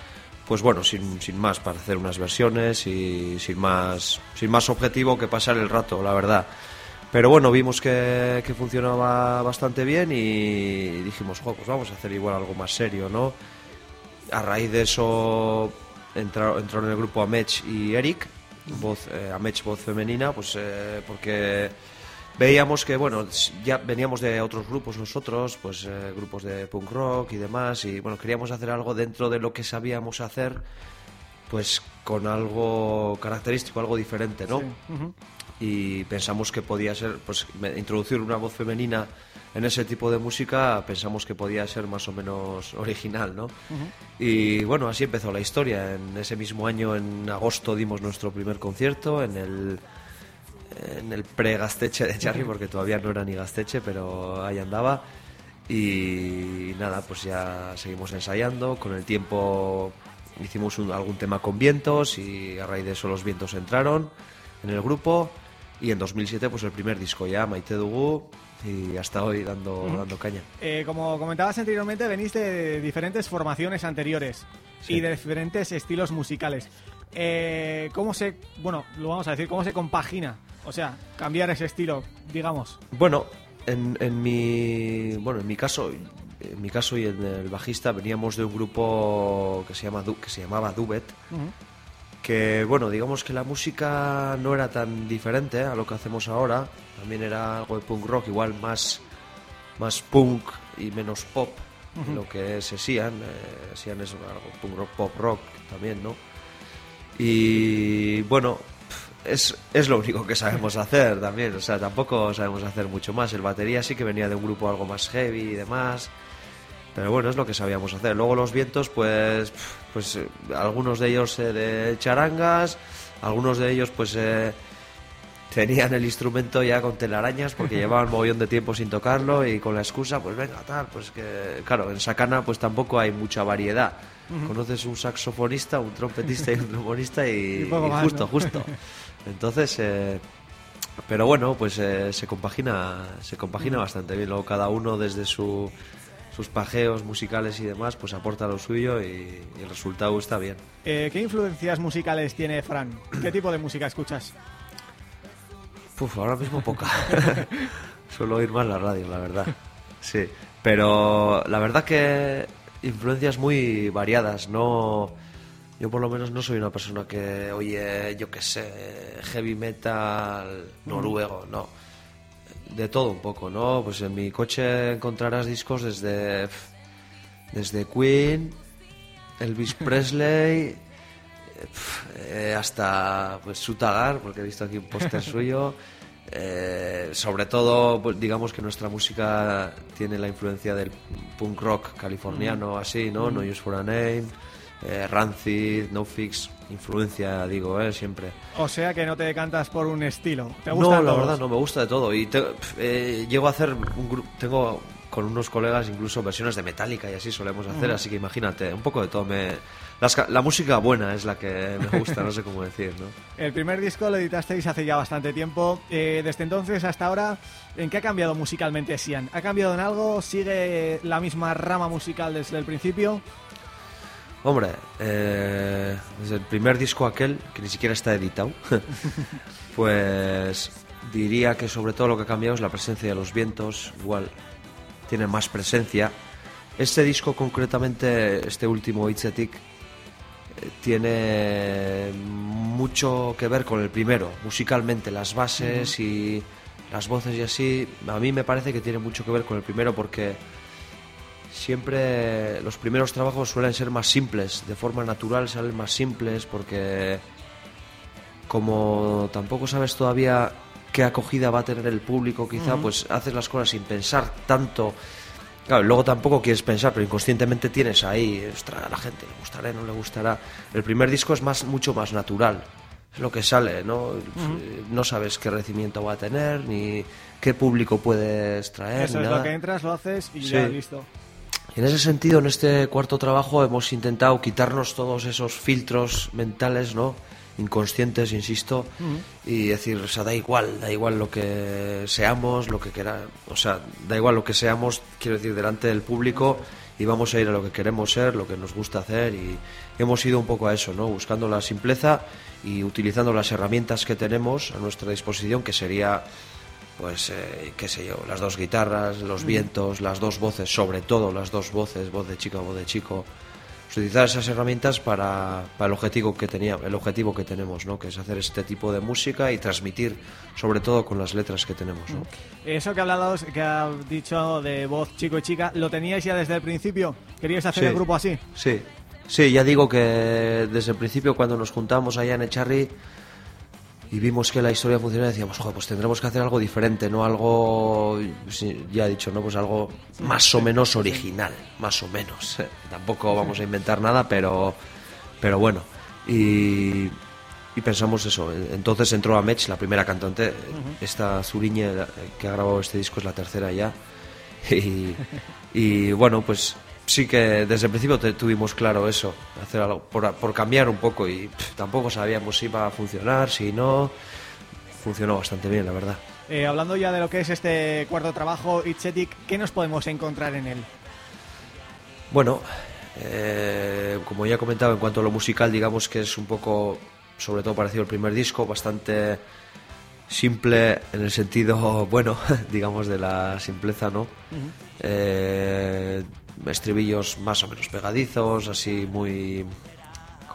Speaker 15: pues bueno, sin, sin más, para hacer unas versiones y sin más, sin más objetivo que pasar el rato, la verdad. Pero bueno, vimos que, que funcionaba bastante bien y dijimos, "Jo, pues vamos a hacer igual algo más serio, ¿no? A raíz de eso entraron, en el grupo Amech y Eric, voz, eh, Amech voz femenina, pues eh, porque veíamos que, bueno, ya veníamos de otros grupos nosotros, pues eh, grupos de punk rock y demás, y bueno, queríamos hacer algo dentro de lo que sabíamos hacer, pues con algo característico, algo diferente, ¿no?
Speaker 2: Ujú.
Speaker 15: Y pensamos que podía ser, pues introducir una voz femenina en ese tipo de música, pensamos que podía ser más o menos original, ¿no? Y bueno, así empezó la historia. En ese mismo año, en agosto, dimos nuestro primer concierto en el en el pre-Gasteche de Charry, porque todavía no era ni Gasteche, pero ahí andaba. Y nada, pues ya seguimos ensayando. Con el tiempo hicimos un- algún tema con vientos y a raíz de eso los vientos entraron. en el grupo y en 2007 pues el primer disco ya, Maite Dugu y hasta hoy dando, dando caña.
Speaker 2: Eh, como comentabas anteriormente, venís de diferentes formaciones anteriores
Speaker 15: Sí.
Speaker 2: y de diferentes estilos musicales. Eh, ¿Cómo se, bueno, lo vamos a decir, cómo se compagina? O sea, cambiar ese estilo, digamos.
Speaker 15: Bueno, en, en mi bueno, en mi caso, en mi caso y en el bajista veníamos de un grupo que se llama que se llamaba Dubet, que bueno, digamos que la música no era tan diferente a lo que hacemos ahora, también era algo de punk rock, igual más más punk y menos pop, lo que es Sian, eh, Sian es algo punk rock, pop rock también, ¿no? Y bueno, es, es lo único que sabemos hacer también, o sea, tampoco sabemos hacer mucho más. El batería sí que venía de un grupo algo más heavy y demás, pero bueno, es lo que sabíamos hacer. Luego los vientos, pues, pues eh, algunos de ellos eh, de charangas, algunos de ellos pues eh, tenían el instrumento ya con telarañas porque llevaban un mogollón de tiempo sin tocarlo y con la excusa, pues venga, tal, pues que, claro, en Sacana pues tampoco hay mucha variedad. Conoces un saxofonista, un trompetista y un trombonista y, justo,
Speaker 2: ¿no?
Speaker 15: justo. Entonces, pero bueno, pues eh, se compagina, se compagina bastante bien. Luego cada uno desde su, sus pajeos musicales y demás, pues aporta lo suyo y, y el resultado está bien.
Speaker 2: Eh, ¿Qué influencias musicales tiene Fran? ¿Qué tipo de música escuchas?
Speaker 15: Puf, ahora mismo poca. Suelo oír más la radio, la verdad. Sí, pero la verdad que influencias muy variadas, no... Yo por lo menos no soy una persona que oye, yo qué sé, heavy metal noruego, no. De todo un poco, ¿no? Pues en mi coche encontrarás discos desde desde Queen, Elvis Presley, eh, hasta pues Sutagar, porque he visto aquí un póster suyo. Eh, sobre todo, pues, digamos que nuestra música tiene la influencia del punk rock californiano,
Speaker 2: Mm.
Speaker 15: así, ¿no?
Speaker 2: Mm.
Speaker 15: No Use for a Name, eh, Rancid, No Fix, influencia, digo, ¿eh? Siempre.
Speaker 2: O sea que no te decantas por un estilo. ¿Te
Speaker 15: No,
Speaker 2: gustan
Speaker 15: la
Speaker 2: todos?
Speaker 15: verdad no, me gusta de todo. Y te- eh, llego a hacer un grupo, tengo con unos colegas incluso versiones de Metallica y así solemos hacer, así que imagínate, un poco de todo. Me, las la música buena es la que me gusta, no sé cómo decir, ¿no?
Speaker 2: El primer disco lo editasteis hace ya bastante tiempo. Eh, desde entonces hasta ahora, ¿en qué ha cambiado musicalmente Sian? ¿Ha cambiado en algo? ¿Sigue la misma rama musical desde el principio?
Speaker 15: Hombre, eh, desde el primer disco aquel, que ni siquiera está editado, pues diría que sobre todo lo que ha cambiado es la presencia de los vientos, igual tiene más presencia. Este disco concretamente, este último Itzetic, eh, tiene mucho que ver con el primero, musicalmente, las bases y las voces y así, a mí me parece que tiene mucho que ver con el primero porque siempre los primeros trabajos suelen ser más simples, de forma natural salen más simples porque como tampoco sabes todavía qué acogida va a tener el público quizá, pues haces las cosas sin pensar tanto. Claro, luego tampoco quieres pensar, pero inconscientemente tienes ahí, ostras, a la gente le gustará, no le gustará. El primer disco es más mucho más natural. Es lo que sale, ¿no? No sabes qué recibimiento va a tener, ni qué público puedes traer.
Speaker 2: Eso
Speaker 15: ni
Speaker 2: es
Speaker 15: nada.
Speaker 2: lo que entras, lo haces y
Speaker 15: Sí.
Speaker 2: ya listo.
Speaker 15: En ese sentido, en este cuarto trabajo hemos intentado quitarnos todos esos filtros mentales, ¿no? Inconscientes, insisto, y decir, o sea, da igual, da igual lo que seamos, lo que queramos, o sea, da igual lo que seamos, quiero decir, delante del público y vamos a ir a lo que queremos ser, lo que nos gusta hacer y hemos ido un poco a eso, ¿no? Buscando la simpleza y utilizando las herramientas que tenemos a nuestra disposición, que sería pues eh, qué sé yo, las dos guitarras, los vientos, las dos voces, sobre todo las dos voces, voz de chica, voz de chico. Utilizar esas herramientas para, para el objetivo que tenía, el objetivo que tenemos, ¿no? Que es hacer este tipo de música y transmitir, sobre todo con las letras que tenemos, ¿no?
Speaker 2: Eso que ha hablado, que ha dicho de voz chico y chica, ¿lo teníais ya desde el principio? ¿Queríais hacer
Speaker 15: Sí.
Speaker 2: el grupo así?
Speaker 15: Sí, sí, ya digo que desde el principio cuando nos juntamos allá en Echarri y vimos que la historia funcionaba, decíamos, joder, pues tendremos que hacer algo diferente, no algo, ya he dicho, ¿no? Pues algo más o menos original, más o menos. Tampoco vamos a inventar nada, pero, pero bueno. Y, y pensamos eso. Entonces entró a Mech, la primera cantante, esta Zuriñe la- que ha grabado este disco es la tercera ya. Y, y bueno, pues sí que desde el principio te- tuvimos claro eso, hacer algo por, por cambiar un poco y pff, tampoco sabíamos si iba a funcionar, si no. funcionó bastante bien, la verdad.
Speaker 2: Eh, hablando ya de lo que es este cuarto trabajo, Itzetic, ¿qué nos podemos encontrar en él?
Speaker 15: Bueno, eh, como ya he comentado, en cuanto a lo musical, digamos que es un poco, sobre todo parecido al primer disco, bastante simple en el sentido, bueno, digamos, de la simpleza, ¿no? Eh, estribillos más o menos pegadizos, así muy,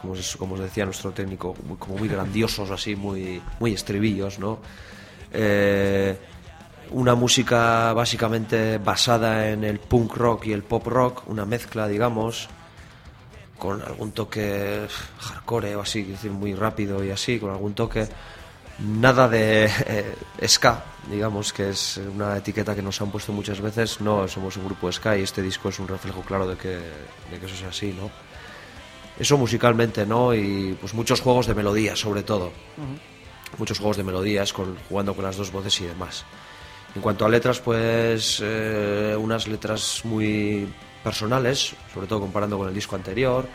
Speaker 15: como, os- como os decía nuestro técnico, muy- como muy grandiosos, así muy, muy estribillos, ¿no? Eh, una música básicamente basada en el punk rock y el pop rock, una mezcla, digamos, con algún toque hardcore o así, es decir, muy rápido y así, con algún toque. Nada de eh, ska, digamos, que es una etiqueta que nos han puesto muchas veces. No somos un grupo ska y este disco es un reflejo claro de que, de que eso es así, ¿no? Eso musicalmente, ¿no? Y pues muchos juegos de melodía, sobre todo muchos juegos de melodías con, jugando con las dos voces y demás. En cuanto a letras, pues eh, unas letras muy personales, sobre todo comparando con el disco anterior,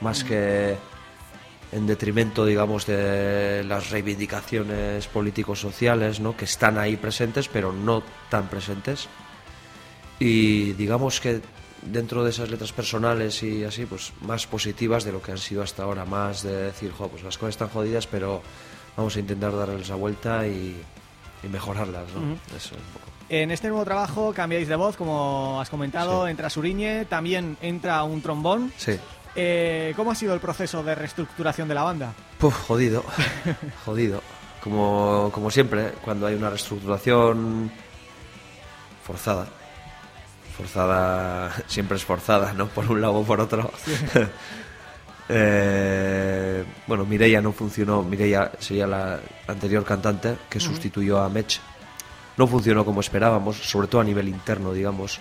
Speaker 15: más que en detrimento, digamos, de las reivindicaciones políticos-sociales, ¿no? que están ahí presentes, pero no tan presentes. Y digamos que dentro de esas letras personales y así, pues más positivas de lo que han sido hasta ahora, más de decir, jo, pues las cosas están jodidas, pero vamos a intentar darles la vuelta y, y mejorarlas, ¿no?
Speaker 2: Ujú.
Speaker 15: Eso un poco.
Speaker 2: En este nuevo trabajo cambiáis de voz, como has comentado, entra Suriñe, también entra un trombón.
Speaker 15: Sí.
Speaker 2: Eh, ¿Cómo ha sido el proceso de reestructuración de la banda?
Speaker 15: Puf, jodido, jodido. Como, como siempre, cuando hay una reestructuración forzada. Forzada, siempre es forzada, ¿no? Por un lado o por otro. Eh, bueno, Mireia no funcionó. Mireia sería la anterior cantante que sustituyó a Mech. No funcionó como esperábamos, sobre todo a nivel interno, digamos.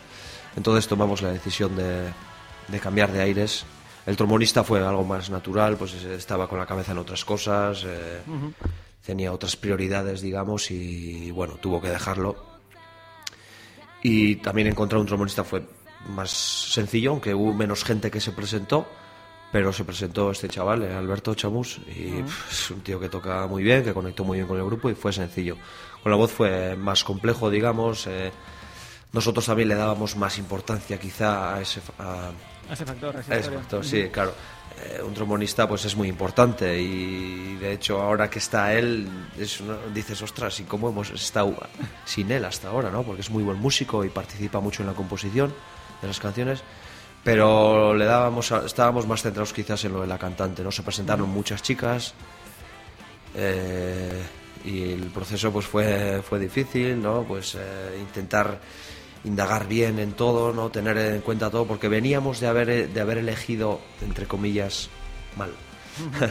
Speaker 15: Entonces tomamos la decisión de, de cambiar de aires. El trombonista fue algo más natural, pues eh, estaba con la cabeza en otras cosas, eh, tenía otras prioridades, digamos, y bueno, tuvo que dejarlo. Y también encontrar un trombonista fue más sencillo, aunque hubo menos gente que se presentó, pero se presentó este chaval, eh, Alberto Chamus, y pff, es un tío que toca muy bien, que conectó muy bien con el grupo y fue sencillo. Con la voz fue más complejo, digamos. eh, nosotros también le dábamos más importancia quizá a ese... A
Speaker 2: ese factor, ese factor.
Speaker 15: factor, sí, claro. Eh, un trombonista pues es muy importante y de hecho ahora que está él es una- dices ostras y cómo hemos estado sin él hasta ahora no porque es muy buen músico y participa mucho en la composición de las canciones pero le dábamos a- estábamos más centrados quizás en lo de la cantante no se presentaron muchas chicas eh, y el proceso pues fue fue difícil no pues eh, intentar indagar bien en todo no tener en cuenta todo porque veníamos de haber de haber elegido entre comillas mal.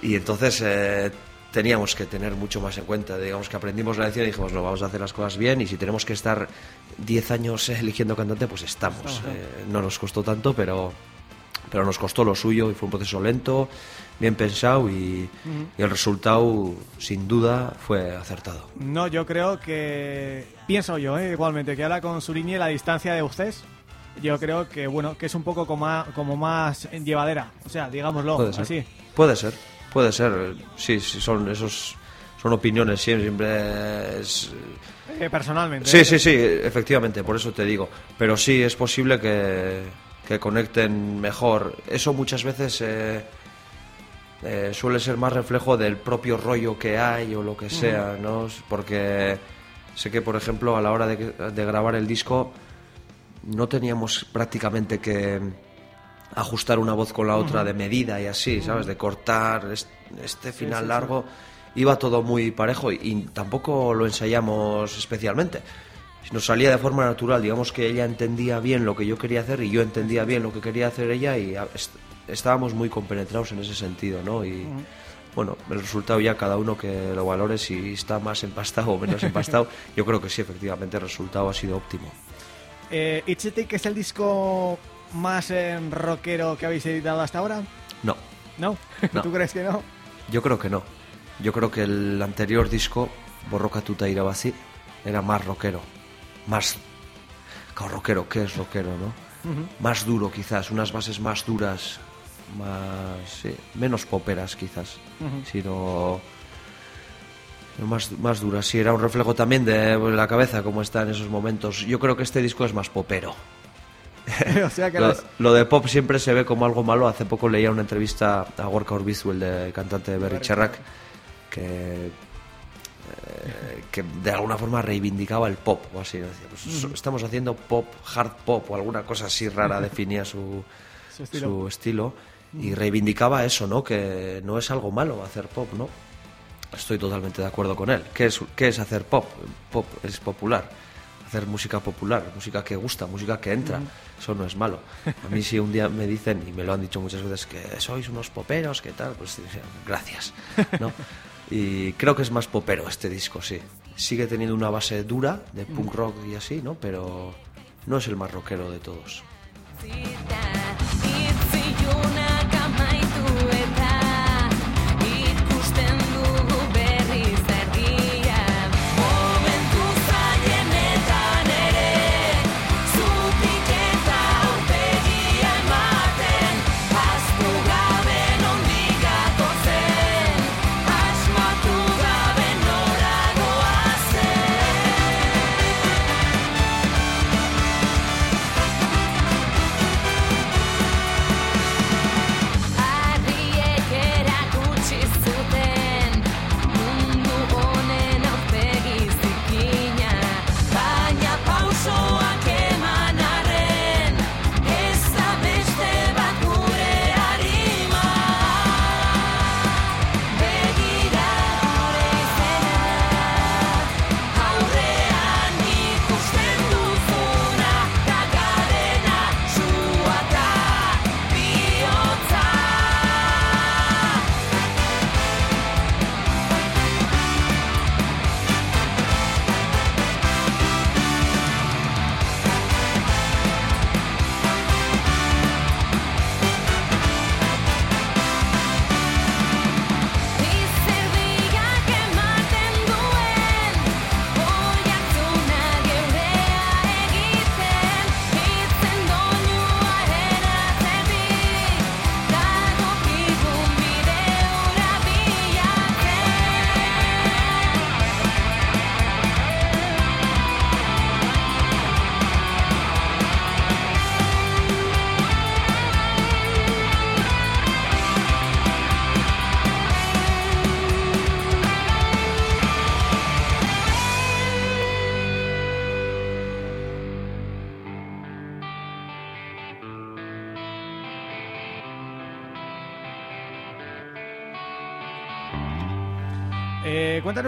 Speaker 15: Y entonces eh, teníamos que tener mucho más en cuenta. Digamos que aprendimos la lección y dijimos no vamos a hacer las cosas bien y si tenemos que estar 10 años eligiendo cantante pues estamos. Eh, no nos costó tanto pero pero nos costó lo suyo y fue un proceso lento, bien pensado y,
Speaker 2: Ujú.
Speaker 15: y el resultado sin duda fue acertado.
Speaker 2: No, yo creo que... Pienso yo, ¿eh? igualmente, que ahora con Suriñe la distancia de ustedes, yo creo que, bueno, que es un poco como más, como más llevadera. O sea, digámoslo
Speaker 15: Puede ser.
Speaker 2: así.
Speaker 15: Puede ser, puede ser. Sí, sí, son esos son opiniones siempre, siempre es
Speaker 2: Eh, personalmente.
Speaker 15: Sí,
Speaker 2: ¿eh?
Speaker 15: sí, sí, efectivamente, por eso te digo. Pero sí, es posible que, que conecten mejor. Eso muchas veces eh, eh, suele ser más reflejo del propio rollo que hay o lo que sea, ¿no? Porque sé que, por ejemplo, a la hora de, de grabar el disco no teníamos prácticamente que ajustar una voz con la otra
Speaker 2: Ujú.
Speaker 15: de medida y así, ¿sabes? De cortar es- este
Speaker 2: Sí,
Speaker 15: final
Speaker 2: sí, sí.
Speaker 15: largo. Iba todo muy parejo y, y tampoco lo ensayamos especialmente. Nos salía de forma natural, digamos que ella entendía bien lo que yo quería hacer y yo entendía bien lo que quería hacer ella y estábamos muy compenetrados en ese sentido, ¿no? Y bueno, el resultado ya cada uno que lo valore si está más empastado o menos empastado, yo creo que sí, efectivamente el resultado ha sido óptimo.
Speaker 2: Eh, Itzetic es el disco más eh, rockero que habéis editado hasta ahora.
Speaker 15: No,
Speaker 2: ¿No?
Speaker 15: No.
Speaker 2: ¿Tú crees que no?
Speaker 15: Yo creo que no. Yo creo que el anterior disco, Borroca Tuta Irabazi, era más rockero. Más. Claro, rockero, ¿qué es rockero, no? Más duro, quizás, unas bases más duras, más. sí, menos poperas, quizás. Sino. Más, más dura, sí, era un reflejo también de pues, la cabeza, como está en esos momentos. Yo creo que este disco es más popero.
Speaker 2: o sea que
Speaker 15: Lo, de pop siempre se ve como algo malo. Hace poco leía una entrevista a Gorka Orbizu, el de- cantante de Berry Charrac, que, eh, que de alguna forma reivindicaba el pop o así. Decía, pues. Estamos haciendo pop, hard pop o alguna cosa así rara definía su,
Speaker 2: Su estilo.
Speaker 15: su estilo. Y reivindicaba eso, ¿no? Que no es algo malo hacer pop, ¿no? Estoy totalmente de acuerdo con él. ¿Qué es, qué es hacer pop? Pop es popular. Hacer música popular, música que gusta, música que entra. Eso no es malo. A mí si un día me dicen, y me lo han dicho muchas veces, que sois unos poperos, que tal, pues gracias. ¿no? Y creo que es más popero este disco, sí. Sigue teniendo una base dura de punk rock y así, ¿no? Pero no es el más rockero de todos.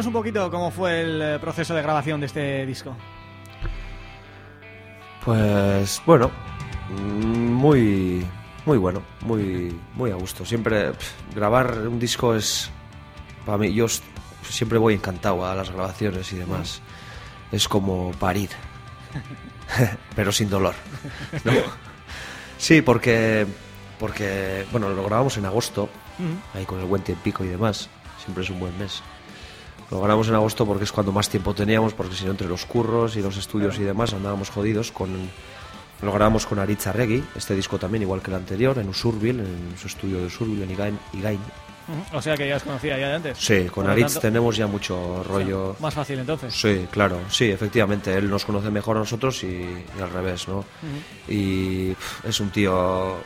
Speaker 2: Cuéntanos un poquito cómo fue el eh, proceso de grabación de este disco.
Speaker 15: Pues bueno, muy muy bueno, muy muy a gusto. Siempre grabar un disco es para mí yo siempre voy encantado a las grabaciones y demás. Es como parir, pero sin dolor. ¿no? Sí, porque porque bueno, lo grabamos en agosto, ahí con el buen pico y demás. Siempre es un buen mes. Lo grabamos en agosto porque es cuando más tiempo teníamos, porque si no entre los curros y los estudios y demás andábamos jodidos. Con, lo grabamos con Aritz Arregui, este disco también, igual que el anterior, en Usurbil, en su estudio de Usurbil, en Igain. Igain.
Speaker 2: O sea que ya os conocía ya de antes.
Speaker 15: Sí, con
Speaker 2: Por
Speaker 15: Aritz
Speaker 2: tanto,
Speaker 15: tenemos ya mucho rollo.
Speaker 2: Más fácil entonces.
Speaker 15: Sí, claro, sí, efectivamente, él nos conoce mejor a nosotros y, y al revés, ¿no? Y es un tío,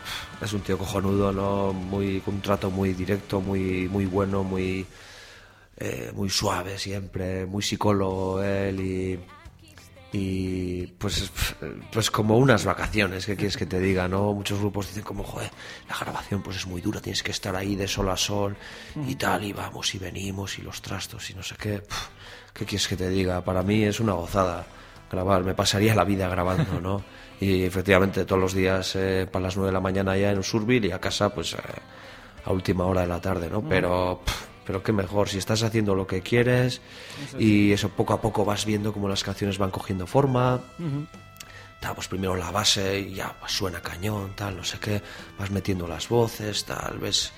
Speaker 15: es un tío cojonudo, ¿no? Muy, con un trato muy directo, muy, muy bueno, muy, eh, muy suave siempre, muy psicólogo él y, y pues, pues como unas vacaciones, ¿qué quieres que te diga, no? Muchos grupos dicen como, joder, la grabación pues es muy dura, tienes que estar ahí de sol a sol y tal, y vamos y venimos y los trastos y no sé qué. ¿Qué quieres que te diga? Para mí es una gozada grabar, me pasaría la vida grabando, ¿no? Y efectivamente todos los días eh, para las 9 de la mañana ya en Usurbil y a casa pues eh, a última hora de la tarde, ¿no? Pero, pero qué mejor, si estás haciendo lo que quieres
Speaker 2: Eso
Speaker 15: y eso poco a poco vas viendo cómo las canciones van cogiendo forma, tal, pues primero la base y ya pues, suena cañón, tal, no sé qué, vas metiendo las voces, tal, ves,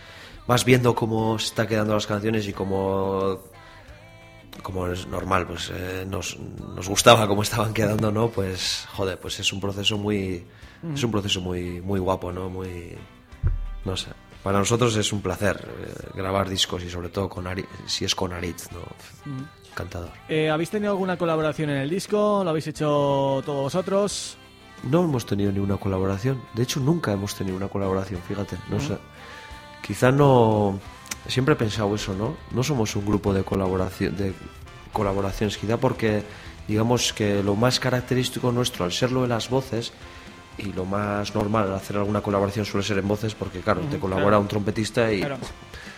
Speaker 15: vas viendo cómo se está quedando las canciones y cómo, como es normal, pues eh, nos, nos gustaba cómo estaban quedando, ¿no? Pues, joder, pues es un proceso muy, es un proceso muy, muy guapo, ¿no? Muy, no sé, para nosotros es un placer eh, grabar discos y sobre todo con Ari- si es con Aritz, ¿no?
Speaker 2: Mm.
Speaker 15: Encantador.
Speaker 2: Eh, ¿Habéis tenido alguna colaboración en el disco? ¿Lo habéis hecho todos vosotros?
Speaker 15: No hemos tenido ni una colaboración. De hecho, nunca hemos tenido una colaboración, fíjate. No
Speaker 2: Ujú.
Speaker 15: sé. Quizá no. Siempre he pensado eso, ¿no? No somos un grupo de colaboración, de colaboraciones, quizá porque digamos que lo más característico nuestro, al ser lo de las voces, y lo más normal hacer alguna colaboración suele ser en voces, porque claro, te colabora
Speaker 2: claro.
Speaker 15: un trompetista y
Speaker 2: Claro,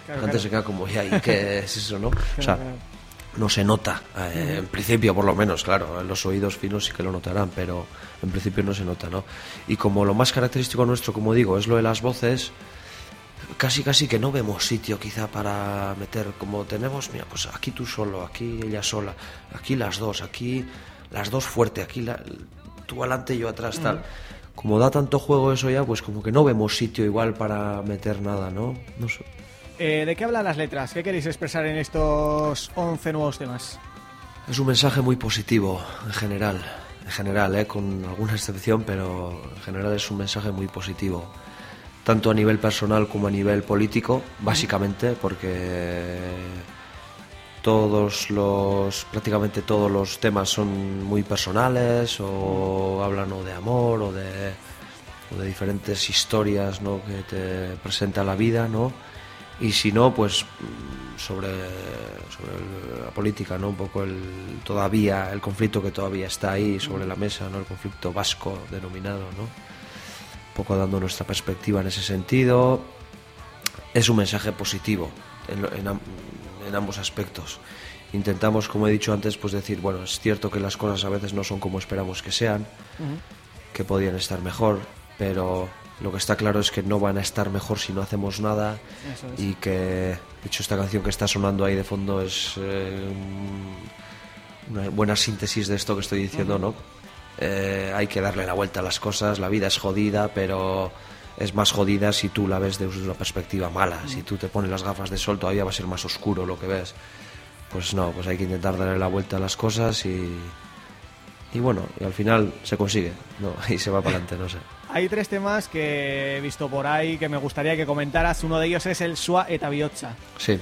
Speaker 15: la gente se queda como, ya, ¿y qué es eso, no? o sea, no se nota, eh, en principio por lo menos, claro, los oídos finos sí que lo notarán, pero en principio no se nota, ¿no? Y como lo más característico nuestro, como digo, es lo de las voces, casi casi que no vemos sitio quizá para meter, como tenemos, mira, pues aquí tú solo, aquí ella sola, aquí las dos, aquí las dos fuerte, aquí la- tú adelante y yo atrás, tal. Como da tanto juego eso ya, pues como que no vemos sitio igual para meter nada, ¿no? No sé.
Speaker 2: Eh, ¿De qué hablan las letras? ¿Qué queréis expresar en estos 11 nuevos temas?
Speaker 15: Es un mensaje muy positivo en general, en general, ¿eh? con alguna excepción, pero en general es un mensaje muy positivo, tanto a nivel personal como a nivel político, básicamente, porque todos los, prácticamente todos los temas son muy personales o hablan o de amor o de, o de diferentes historias ¿no? que te presenta la vida, ¿no? y si no, pues sobre, sobre la política, ¿no? Un poco el todavía, el conflicto que todavía está ahí sobre la mesa, ¿no? El conflicto vasco denominado, ¿no? Un poco dando nuestra perspectiva en ese sentido. Es un mensaje positivo en, en en ambos aspectos. Intentamos, como he dicho antes, pues decir, bueno, es cierto que las cosas a veces no son como esperamos que sean, que podían estar mejor, pero lo que está claro es que no van a estar mejor si no hacemos nada
Speaker 2: es.
Speaker 15: y que, de hecho, esta canción que está sonando ahí de fondo es eh, un- una buena síntesis de esto que estoy diciendo,
Speaker 2: Ujú.
Speaker 15: ¿no? Eh, hay que darle la vuelta a las cosas, la vida es jodida, pero es más jodida si tú la ves desde una perspectiva mala, si tú te pones las gafas de sol todavía va a ser más oscuro lo que ves. Pues no, pues hay que intentar darle la vuelta a las cosas y, y bueno, y al final se consigue, ¿no? Y se va para adelante, no sé.
Speaker 2: Hay tres temas que he visto por ahí que me gustaría que comentaras. Uno de ellos es el Sua eta Bihotza.
Speaker 15: Sí.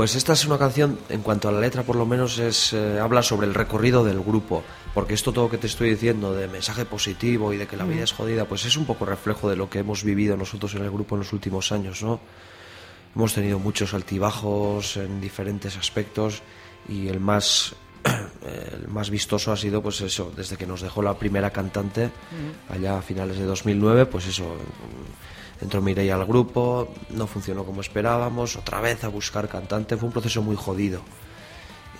Speaker 15: Pues esta es una canción, en cuanto a la letra por lo menos, es eh, habla sobre el recorrido del grupo. Porque esto todo que te estoy diciendo de mensaje positivo y de que la vida
Speaker 2: Mm.
Speaker 15: es jodida, pues es un poco reflejo de lo que hemos vivido nosotros en el grupo en los últimos años, ¿no? Hemos tenido muchos altibajos en diferentes aspectos y el más, el más vistoso ha sido, pues eso, desde que nos dejó la primera cantante, allá a finales de 2009, pues eso, entró Mireia al grupo, no funcionó como esperábamos, otra vez a buscar cantante, fue un proceso muy jodido.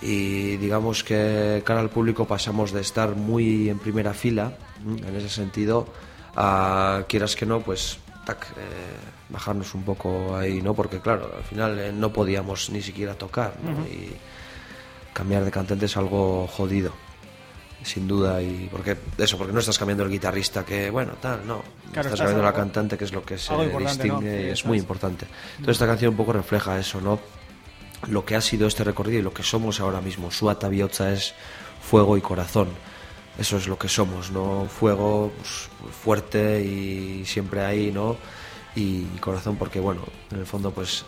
Speaker 15: Y digamos que cara al público pasamos de estar muy en primera fila, en ese sentido, a quieras que no, pues tac, eh, bajarnos un poco ahí, ¿no? Porque claro, al final eh, no podíamos ni siquiera tocar, ¿no? Y cambiar de cantante es algo jodido sin duda y porque eso porque no estás cambiando el guitarrista que bueno tal no.
Speaker 2: Claro,
Speaker 15: estás cambiando la cantante que es lo que se distingue y es muy importante. Entonces esta canción un poco refleja eso no lo que ha sido este recorrido y lo que somos ahora mismo. Suata Biotza es fuego y corazón. Eso es lo que somos no fuego pues, fuerte y siempre ahí no y corazón porque bueno en el fondo pues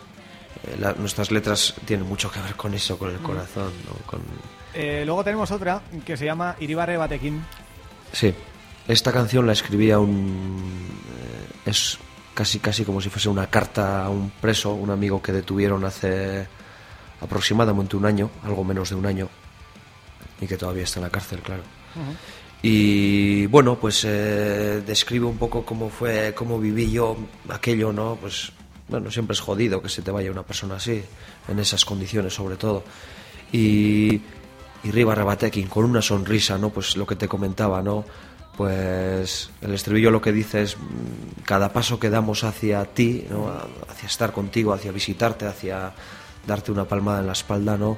Speaker 15: eh, la- nuestras letras tienen mucho que ver con eso con el
Speaker 2: Mm.
Speaker 15: corazón ¿no? con
Speaker 2: Eh, luego tenemos otra que se llama Iribarre Batekin.
Speaker 15: Sí, esta canción la escribía un... eh, es casi casi como si fuese una carta a un preso, un amigo que detuvieron hace aproximadamente un año, algo menos de un año, y que todavía está en la cárcel, claro. Y bueno, pues eh, describe un poco cómo fue, cómo viví yo aquello, ¿no? Pues bueno, siempre es jodido que se te vaya una persona así, en esas condiciones sobre todo. Y, y Riva Rebatekin con una sonrisa, ¿no? Pues lo que te comentaba, ¿no? Pues el estribillo lo que dice es mm, cada paso que damos hacia ti, ¿no? Hacia estar contigo, hacia visitarte, hacia darte una palmada en la espalda, ¿no?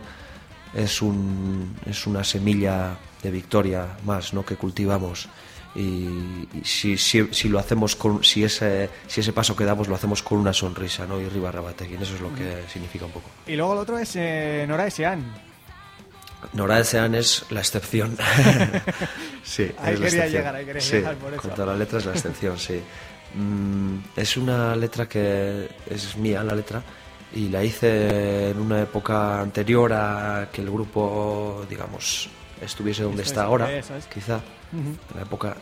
Speaker 15: Es, un, es una semilla de victoria más, ¿no? Que cultivamos. Y, y si, si, si lo hacemos con, si ese, si ese paso que damos lo hacemos con una sonrisa, ¿no? Y Riva Rebatekin, eso es lo que significa un poco.
Speaker 2: Y luego el otro es eh, Nora Esean.
Speaker 15: Nora de Ceán es la excepción. Sí,
Speaker 2: Ahí
Speaker 15: es la
Speaker 2: quería
Speaker 15: excepción.
Speaker 2: llegar, ahí quería
Speaker 15: Sí,
Speaker 2: llegar, por eso.
Speaker 15: Cuanto a la letra es la excepción, sí. Mm, es una letra que es mía, la letra, y la hice en una época anterior a que el grupo, digamos, estuviese donde
Speaker 2: Eso
Speaker 15: está
Speaker 2: es,
Speaker 15: ahora,
Speaker 2: eso es.
Speaker 15: quizá,
Speaker 2: Ujú.
Speaker 15: en la época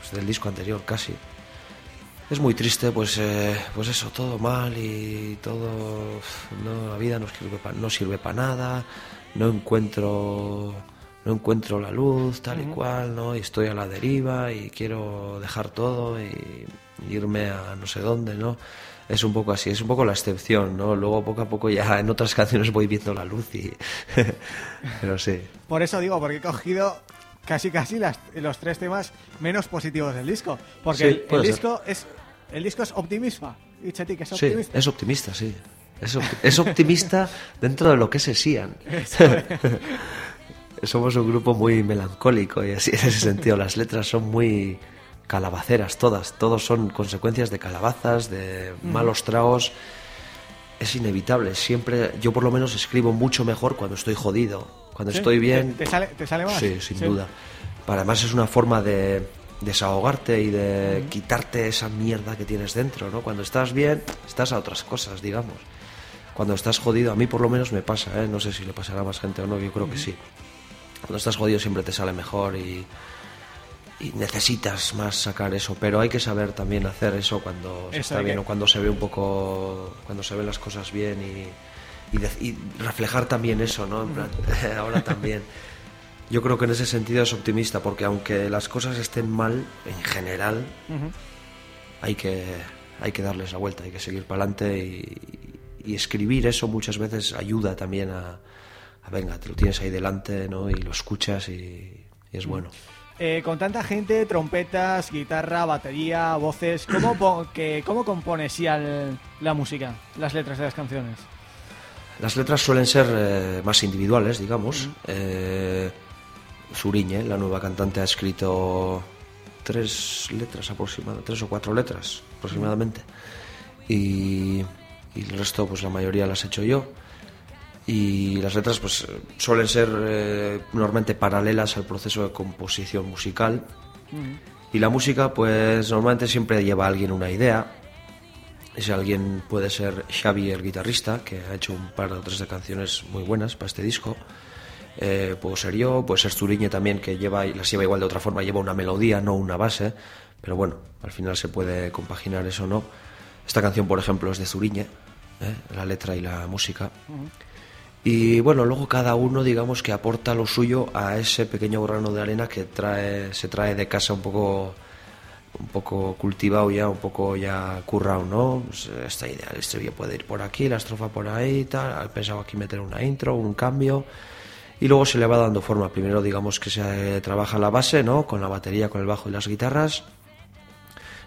Speaker 15: pues, del disco anterior casi. Es muy triste, pues, eh, pues eso, todo mal y todo, no, la vida no sirve para no sirve para nada, no encuentro, no encuentro la luz tal y cual, ¿no? Y estoy a la deriva y quiero dejar todo y irme a no sé dónde, ¿no? Es un poco así, es un poco la excepción, ¿no? Luego poco a poco ya en otras canciones voy viendo la luz y, pero sí.
Speaker 2: Por eso digo, porque he cogido casi casi las, los tres temas menos positivos del disco. Porque
Speaker 15: Sí,
Speaker 2: el, disco es el disco es optimista. Y Cheti, que es
Speaker 15: Sí,
Speaker 2: optimista.
Speaker 15: es optimista, sí. Es, opti- es optimista dentro de lo que.
Speaker 2: Eso es.
Speaker 15: Somos un grupo muy melancólico y así en ese sentido. Las letras son muy calabaceras todas. Todos son consecuencias de calabazas, de malos tragos. Es inevitable. Siempre, yo por lo menos escribo mucho mejor cuando estoy jodido. Cuando
Speaker 2: ¿Sí?
Speaker 15: estoy bien.
Speaker 2: ¿Te, te sale, ¿Te sale más?
Speaker 15: Sí, sin duda. Para además es una forma de desahogarte y de quitarte esa mierda que tienes dentro, ¿no? Cuando estás bien, estás a otras cosas, digamos. Cuando estás jodido, a mí por lo menos me pasa, ¿eh? No sé si le pasará a más gente o no, yo creo que sí. Cuando estás jodido siempre te sale mejor y, y necesitas más sacar eso, pero hay que saber también hacer eso cuando se está bien
Speaker 2: que-
Speaker 15: o cuando se ve un poco, cuando se ven las cosas bien y, y, dec- y reflejar también eso, ¿no? En plan, ahora también. Yo creo que en ese sentido es optimista, porque aunque las cosas estén mal en general,
Speaker 2: Ujú.
Speaker 15: hay que, hay que darles la vuelta, hay que seguir para adelante y, y escribir eso muchas veces ayuda también a, a, venga, te lo tienes ahí delante ¿no? y lo escuchas y, y es bueno.
Speaker 2: Eh, con tanta gente, trompetas, guitarra, batería, voces, ¿cómo, que, ¿cómo compones ya el- la música, las letras de las canciones?
Speaker 15: Las letras suelen ser eh, más individuales, digamos. Eh, Suriñe, la nueva cantante, ha escrito tres letras aproximadamente, tres o cuatro letras aproximadamente. Y, y el resto, pues la mayoría las he hecho yo. Y las letras, pues suelen ser eh, normalmente paralelas al proceso de composición musical. Y la música, pues normalmente siempre lleva a alguien una idea. Ese alguien puede ser Xavi, el guitarrista, que ha hecho un par o tres de canciones muy buenas para este disco. Eh, puedo ser yo, puede ser Zuriñe también, que lleva, y las lleva igual de otra forma, lleva una melodía, no una base. Pero bueno, al final se puede compaginar eso o no. Esta canción, por ejemplo, es de Zuriñe, ¿eh? la letra y la música. Y bueno, luego cada uno, digamos, que aporta lo suyo a ese pequeño grano de arena que trae, se trae de casa un poco, un poco cultivado ya, un poco ya currado, ¿no? Pues, esta idea, el estribillo puede ir por aquí, la estrofa por ahí, tal. He pensado aquí meter una intro, un cambio. Y luego se le va dando forma. Primero, digamos, que se trabaja la base, ¿no? Con la batería, con el bajo y las guitarras.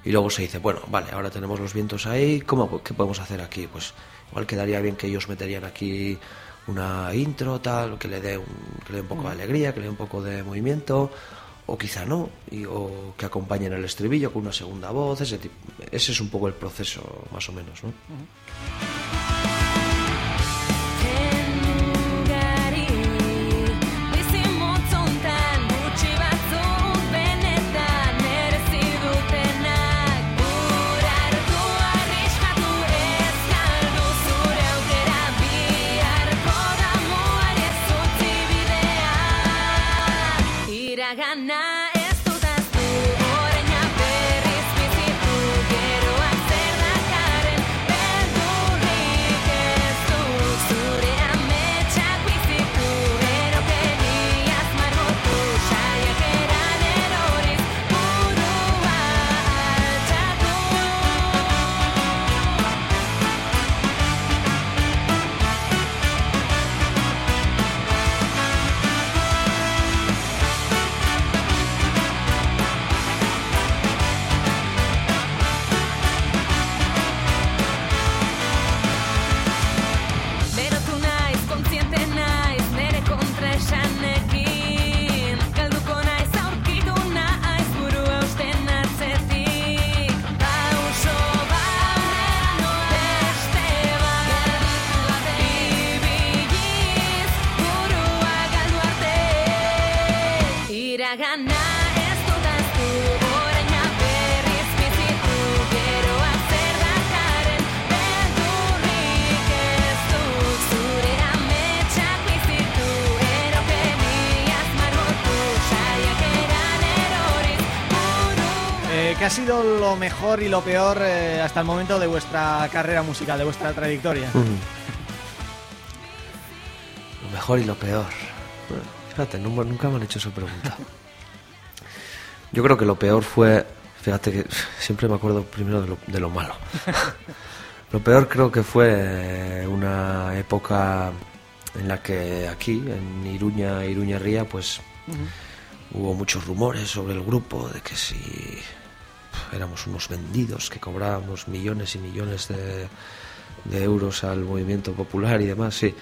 Speaker 15: Y luego se dice, bueno, vale, ahora tenemos los vientos ahí, ¿cómo, ¿qué podemos hacer aquí? Pues igual quedaría bien que ellos meterían aquí una intro, tal, que le dé, un, que le dé un poco de alegría, que le dé un poco de movimiento, o quizá no, y, o que acompañen el estribillo con una segunda voz, ese, tipo, ese es un poco el proceso, más o menos, ¿no?
Speaker 2: Mejor y lo peor eh, hasta el momento de vuestra carrera musical, de vuestra trayectoria.
Speaker 15: Mm. Lo mejor y lo peor. Fíjate, no- nunca me han hecho esa pregunta. Yo creo que lo peor fue, fíjate que siempre me acuerdo primero de lo, de lo malo. lo peor creo que fue una época en la que aquí, en Iruña, Iruña Ría, pues hubo muchos rumores sobre el grupo, de que si éramos unos vendidos, que cobrábamos millones y millones de, de euros al movimiento popular y demás, sí.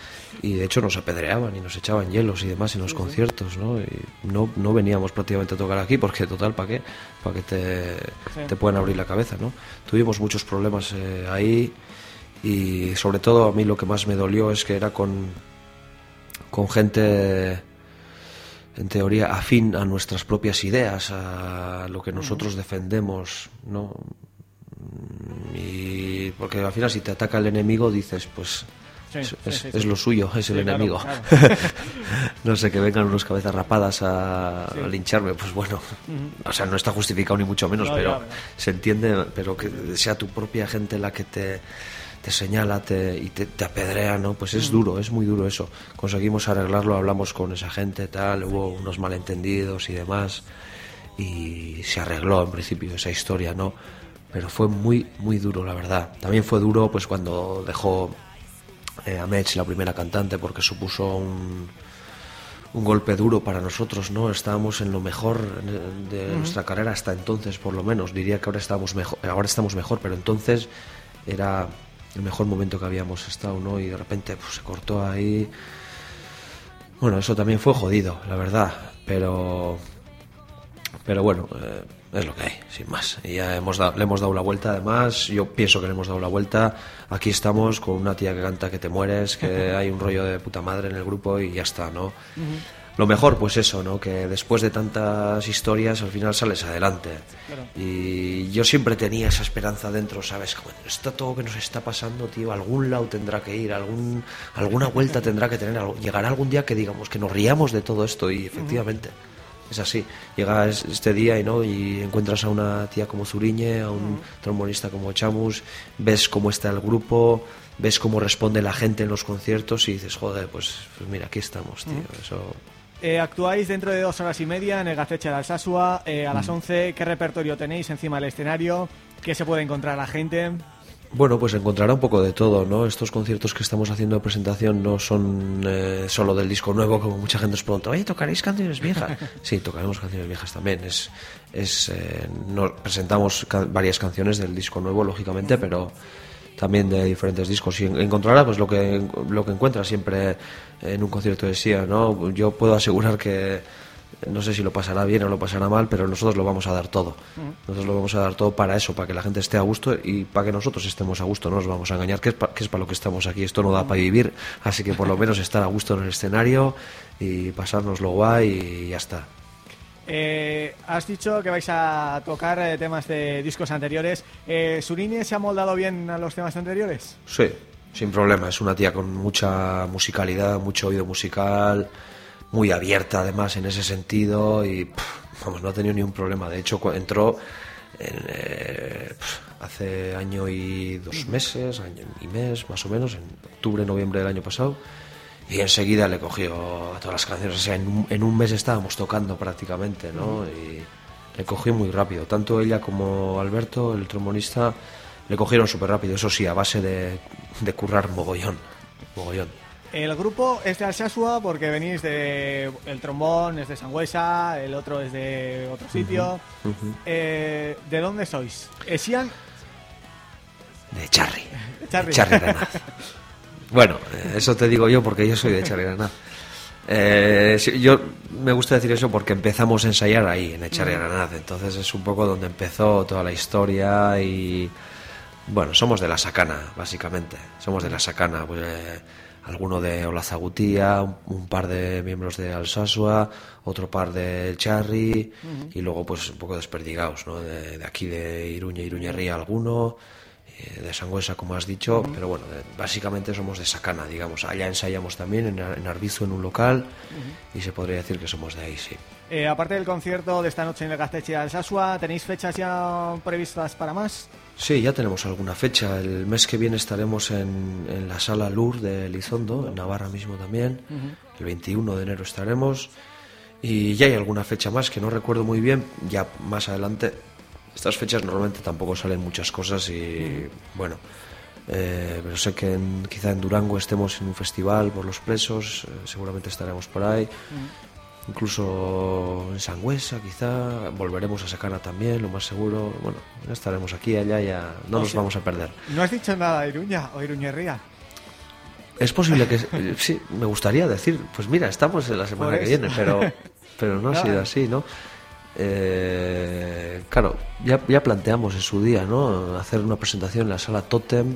Speaker 15: Y de hecho nos apedreaban y nos echaban hielos y demás en los conciertos, ¿no? Y no, no veníamos prácticamente a tocar aquí porque, total, ¿para qué? Para que te,
Speaker 2: Sí.
Speaker 15: te puedan abrir la cabeza, ¿no? Tuvimos muchos problemas eh, ahí y sobre todo a mí lo que más me dolió es que era con, con gente en teoría afín a nuestras propias ideas, a lo que nosotros defendemos, ¿no? Mm, Y porque al final si te ataca el enemigo dices, pues
Speaker 2: Sí,
Speaker 15: es,
Speaker 2: sí,
Speaker 15: es-
Speaker 2: sí,
Speaker 15: es
Speaker 2: sí.
Speaker 15: lo suyo, es el
Speaker 2: claro,
Speaker 15: enemigo.
Speaker 2: claro.
Speaker 15: no sé, que vengan unos cabezas rapadas a, lincharme, pues bueno, o sea, no está justificado ni mucho menos,
Speaker 2: No,
Speaker 15: pero
Speaker 2: ya.
Speaker 15: se entiende, pero que sea tu propia gente la que te, te señala te, y te, te apedrea, ¿no? Pues es duro, es muy duro eso. Conseguimos arreglarlo, hablamos con esa gente, tal, hubo unos malentendidos y demás, y se arregló en principio esa historia, ¿no? Pero fue muy, muy duro, la verdad. También fue duro, pues, cuando dejó eh, a Mech, la primera cantante, porque supuso un, un golpe duro para nosotros, ¿no? Estábamos en lo mejor de, nuestra carrera hasta entonces, por lo menos. Diría que ahora estamos mejor, ahora estamos mejor, pero entonces era el mejor momento que habíamos estado, ¿no? Y de repente pues, se cortó ahí. Bueno, eso también fue jodido, la verdad, pero pero bueno, eh, es lo que hay, sin más. Y ya hemos le hemos dado la vuelta, además, yo pienso que le hemos dado la vuelta. Aquí estamos con una tía que canta que te mueres, que hay un rollo de puta madre en el grupo y ya está, ¿no? Lo mejor, pues eso, ¿no? Que después de tantas historias, al final sales adelante.
Speaker 2: Claro.
Speaker 15: Y yo siempre tenía esa esperanza dentro, ¿sabes? Como esto todo que nos está pasando, tío, algún lado tendrá que ir, algún, alguna vuelta tendrá que tener. Llegará algún día que digamos que nos riamos de todo esto y efectivamente. Es así, llega es- este día y no y encuentras a una tía como Zuriñe, a un trombonista como Chamus, ves cómo está el grupo, ves cómo responde la gente en los conciertos y dices, joder, pues, pues mira, aquí estamos, tío. Eso
Speaker 2: Eh, actuáis dentro de dos horas y media en el Gacecha de Alsasua eh, a las
Speaker 15: Mm.
Speaker 2: 11. ¿Qué repertorio tenéis encima del escenario? ¿Qué se puede encontrar la gente?
Speaker 15: Bueno, pues encontrará un poco de todo, ¿no? Estos conciertos que estamos haciendo de presentación no son eh, solo del disco nuevo, como mucha gente nos pregunta, oye, ¿tocaréis canciones viejas? Sí, tocaremos canciones viejas también. Es, es, eh, no- presentamos ca- varias canciones del disco nuevo, lógicamente, pero también de diferentes discos. Y en- encontrará pues lo que, lo que encuentra siempre en un concierto de SIA, ¿no? Yo puedo asegurar que no sé si lo pasará bien o lo pasará mal, pero nosotros lo vamos a dar todo. Nosotros lo vamos a dar todo para eso, para que la gente esté a gusto y para que nosotros estemos a gusto, no nos vamos a engañar, que es, pa- que es para lo que estamos aquí. Esto no da para vivir, así que por lo menos estar a gusto en el escenario y pasárnoslo guay y ya está.
Speaker 2: Eh, has dicho que vais a tocar eh, temas de discos anteriores. Eh, ¿Surine se ha moldado bien a los temas anteriores?
Speaker 15: Sí, sin problema. Es una tía con mucha musicalidad, mucho oído musical, muy abierta además en ese sentido y pff, vamos, no ha tenido ni un problema. De hecho, entró en, eh, hace año y dos meses, año y mes más o menos, en octubre, noviembre del año pasado. Y enseguida le cogió a todas las canciones. O sea, en un, en un mes estábamos tocando prácticamente, ¿no? Y le cogió muy rápido. Tanto ella como Alberto, el trombonista, le cogieron súper rápido. Eso sí, a base de, de currar mogollón. Mogollón.
Speaker 2: El grupo es de Alsasua porque venís de... El trombón es de Sangüesa, el otro es de otro sitio. Eh, ¿De dónde sois? ¿Esian?
Speaker 15: De Charri.
Speaker 2: Charri.
Speaker 15: De Aranaz. Bueno, eso te digo yo porque yo soy de Charri Aranaz. Eh, yo me gusta decir eso porque empezamos a ensayar ahí, en Echarri
Speaker 2: Mm.
Speaker 15: Aranaz. Entonces es un poco donde empezó toda la historia y... Bueno, somos de la Sacana, básicamente. Somos de la Sacana. Pues, eh, alguno de Olazagutía, un, un par de miembros de Alsasua, otro par de Charri y luego pues un poco desperdigados, ¿no? De, de aquí de Iruña, Iruña Ría alguno eh, de Sangüesa, como has dicho, pero bueno, de- básicamente somos de Sacana, digamos. Allá ensayamos también en, en Arbizu, en un local, y se podría decir que somos de ahí, sí.
Speaker 2: Eh, aparte del concierto de esta noche en el Gasteche Alsasua, ¿tenéis fechas ya previstas para más?
Speaker 15: Sí, ya tenemos alguna fecha. El mes que viene estaremos en, en la sala Lur de Elizondo, en Navarra mismo también. El 21 de enero estaremos. Y ya hay alguna fecha más que no recuerdo muy bien. Ya más adelante. Estas fechas normalmente tampoco salen muchas cosas y bueno. eh, pero sé que en- quizá en Durango estemos en un festival por los presos. eh, seguramente estaremos por ahí. Incluso en Sangüesa, quizá. Volveremos a Sacana también, lo más seguro. Bueno, ya estaremos aquí, allá, ya no
Speaker 2: O
Speaker 15: nos
Speaker 2: sea-
Speaker 15: vamos a perder.
Speaker 2: No has dicho nada de Iruña o Iruñerría.
Speaker 15: Es posible que... eh, sí, me gustaría decir, pues mira, estamos en la semana que viene, pero, pero no ha sido así, ¿no? Eh, claro, ya, ya planteamos en su día, ¿no? Hacer una presentación en la sala Totem,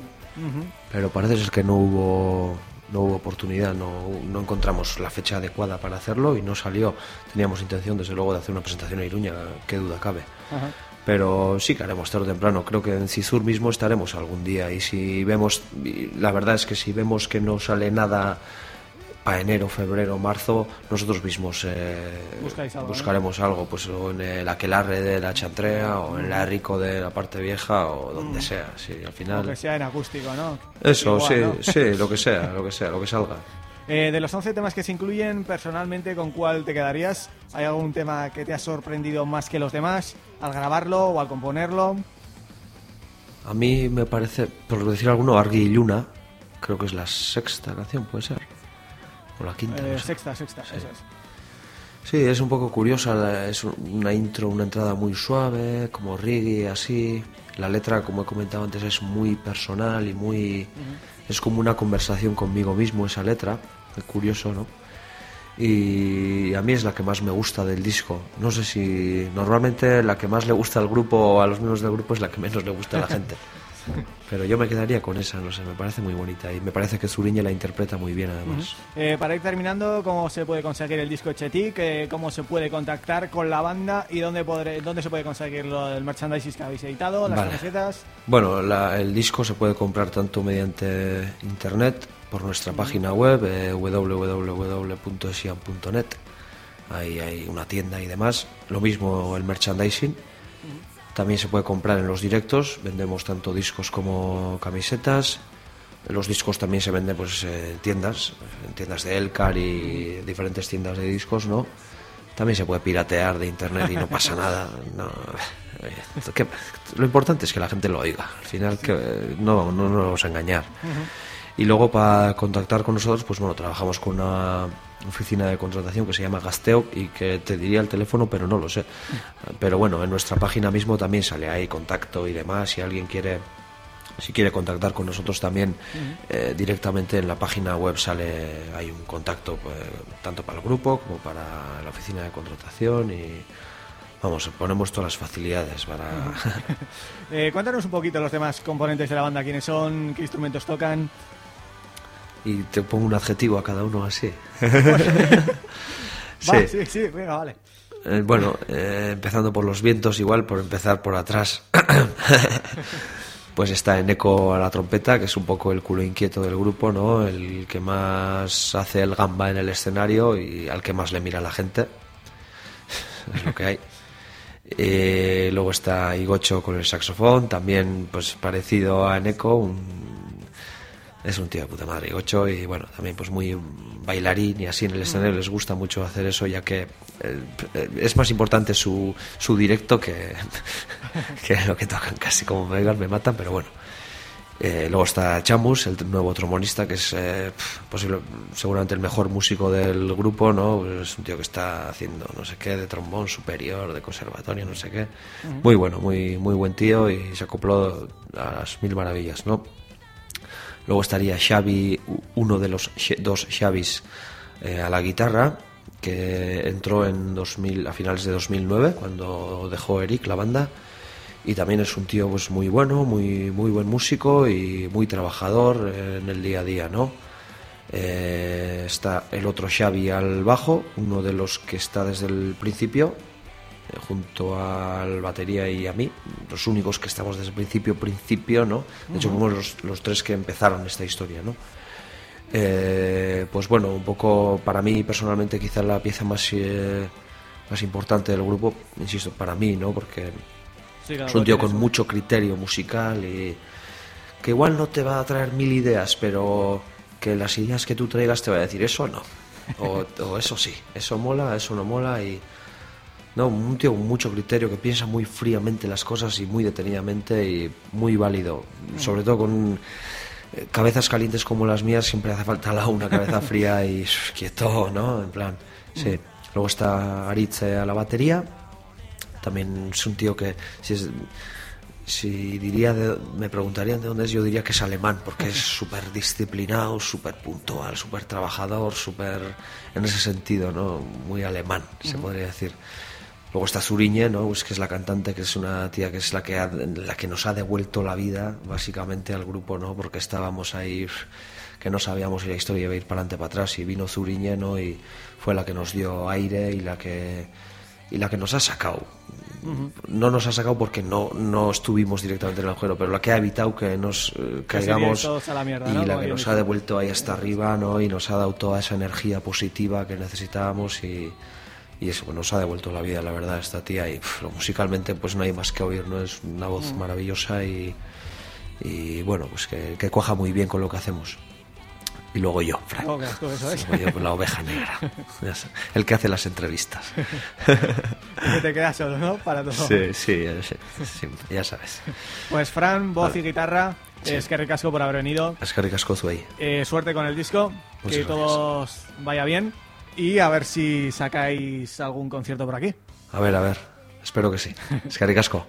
Speaker 15: pero parece ser que no hubo no hubo oportunidad, no, no encontramos la fecha adecuada para hacerlo y no salió. Teníamos intención, desde luego, de hacer una presentación a Iruña, qué duda cabe. Pero sí que haremos tarde o temprano. Creo que en Cizur mismo estaremos algún día. Y si vemos, la verdad es que si vemos que no sale nada para enero, febrero, marzo, nosotros mismos eh,
Speaker 2: algo, ¿no?
Speaker 15: buscaremos algo, pues o en el Aquelarre de la Chantrea, o en la Rico de la parte vieja, o donde sea. Sí, al final.
Speaker 2: que sea en acústico, ¿no?
Speaker 15: Eso,
Speaker 2: Igual,
Speaker 15: sí,
Speaker 2: ¿no?
Speaker 15: sí, lo que sea, lo que sea, lo que salga.
Speaker 2: Eh, de los 11 temas que se incluyen, personalmente, ¿con cuál te quedarías? ¿Hay algún tema que te ha sorprendido más que los demás al grabarlo o al componerlo?
Speaker 15: A mí me parece, por decir alguno, Argui y Luna, creo que es la sexta canción, puede ser. O la quinta.
Speaker 2: Eh,
Speaker 15: no sé.
Speaker 2: sexta, sexta, eso es.
Speaker 15: Sí, es un poco curiosa, es una intro, una entrada muy suave, como reggae, así. La letra, como he comentado antes, es muy personal y muy... Es como una conversación conmigo mismo esa letra, es curioso, ¿no? Y a mí es la que más me gusta del disco. No sé si normalmente la que más le gusta al grupo o a los miembros del grupo es la que menos le gusta a la gente. Pero yo me quedaría con esa, no sé, me parece muy bonita y me parece que Zuriñe la interpreta muy bien además.
Speaker 2: Eh, para ir terminando, ¿cómo se puede conseguir el disco Chetic? Eh, ¿Cómo se puede contactar con la banda? ¿Y dónde, podré, dónde se puede conseguir lo- el merchandising que habéis editado? ¿Las
Speaker 15: Vale.
Speaker 2: camisetas?
Speaker 15: Bueno, la- el disco se puede comprar tanto mediante internet, por nuestra página web, eh. Ahí hay una tienda y demás. Lo mismo el merchandising. También se puede comprar en los directos. Vendemos tanto discos como camisetas. Los discos también se venden pues, en tiendas, en tiendas de Elcar y diferentes tiendas de discos, ¿no? También se puede piratear de internet y no pasa nada. No, eh, que- lo importante es que la gente lo oiga. Al final, que eh, no, no nos vamos a engañar. Y luego para contactar con nosotros, pues bueno, trabajamos con una oficina de contratación que se llama Gasteo y que te diría el teléfono, pero no lo sé. Pero bueno, en nuestra página mismo también sale ahí contacto y demás. Si alguien quiere, si quiere contactar con nosotros también eh, directamente en la página web sale hay un contacto pues, tanto para el grupo como para la oficina de contratación y vamos, ponemos todas las facilidades para
Speaker 2: Eh, cuéntanos un poquito los demás componentes de la banda, quiénes son, qué instrumentos tocan.
Speaker 15: Y te pongo un adjetivo a cada uno así.
Speaker 2: Va, sí, sí, venga, vale.
Speaker 15: Eh, bueno, eh, empezando por los vientos, igual, por empezar por atrás, pues está Eneco a la trompeta, que es un poco el culo inquieto del grupo, ¿no? El que más hace el gamba en el escenario y al que más le mira la gente. es lo que hay. Eh, luego está Igocho con el saxofón, también pues parecido a Eneco, un- es un tío de puta madre, Igocho, y bueno, también pues muy bailarín y así en el escenario les gusta mucho hacer eso, ya que eh, es más importante su, su directo que, que lo que tocan, casi como me digan me matan, pero bueno. Eh, luego está Chamus, el nuevo trombonista, que es eh, posible, seguramente el mejor músico del grupo, ¿no? Es un tío que está haciendo no sé qué, de trombón superior, de conservatorio, no sé qué.
Speaker 16: Ujú.
Speaker 15: Muy bueno, muy, muy buen tío y se acopló a las mil maravillas, ¿no? Luego estaría Xavi, uno de los dos Xavis eh, a la guitarra, que entró en 2000, a finales de 2009, cuando dejó Eric la banda. Y también es un tío pues, muy bueno, muy, muy buen músico y muy trabajador en el día a día, ¿no? Eh, está el otro Xavi al bajo, uno de los que está desde el principio, junto al batería y a mí, los únicos que estamos desde el principio, principio, ¿no? De hecho, fuimos los, los tres que empezaron esta historia, ¿no? Eh, pues bueno, un poco para mí personalmente quizás la pieza más, eh, más importante del grupo, insisto, para mí, ¿no? Porque
Speaker 2: Sí, claro,
Speaker 15: es un tío con
Speaker 2: un-
Speaker 15: mucho criterio musical y que igual no te va a traer mil ideas, pero que las ideas que tú traigas te va a decir eso no. O, o eso sí, eso mola, eso no mola y... No, un tío con mucho criterio que piensa muy fríamente las cosas y muy detenidamente y muy válido. Sobre todo con eh, cabezas calientes como las mías siempre hace falta la una cabeza fría y quieto, ¿no? En plan, sí. Luego está Aritze a la batería. También es un tío que si es si diría de- me preguntarían de dónde es yo diría que es alemán porque es súper disciplinado súper puntual súper trabajador súper en ese sentido no muy alemán se
Speaker 2: Ujú.
Speaker 15: podría decir luego está Zuriñe no pues que es la cantante que es una tía que es la que ha- la que nos ha devuelto la vida básicamente al grupo no porque estábamos ahí que no sabíamos si la historia iba a ir para adelante para atrás. Y vino Zuriñe no y fue la que nos dio aire y la que y la que nos ha sacado. No nos ha sacado porque no, no estuvimos directamente en el agujero, pero la que ha evitado que nos eh, caigamos
Speaker 2: la mierda,
Speaker 15: y
Speaker 2: ¿no?
Speaker 15: la que nos ha devuelto ahí hasta arriba ¿no? y nos ha dado toda esa energía positiva que necesitábamos y, y eso nos ha devuelto la vida, la verdad, esta tía. Y pf, lo musicalmente pues no hay más que oír, ¿no? es una voz
Speaker 2: Mm.
Speaker 15: maravillosa y, y bueno, pues que, que cuaja muy bien con lo que hacemos. Y luego yo, Frank.
Speaker 2: Eso es.
Speaker 15: Luego yo, pues, la oveja negra. El que hace las entrevistas.
Speaker 2: Que te quedas solo, ¿no? Para todo.
Speaker 15: Sí, sí, sí, ya sabes.
Speaker 2: Pues Fran, voz y guitarra,
Speaker 15: Sí.
Speaker 2: es que ricasco por haber venido.
Speaker 15: Es que ricasco ahí.
Speaker 2: Eh, suerte con el disco,
Speaker 15: Muchas
Speaker 2: que todos vaya bien y a ver si sacáis algún concierto por aquí.
Speaker 15: A ver, a ver. Espero que sí. Es que.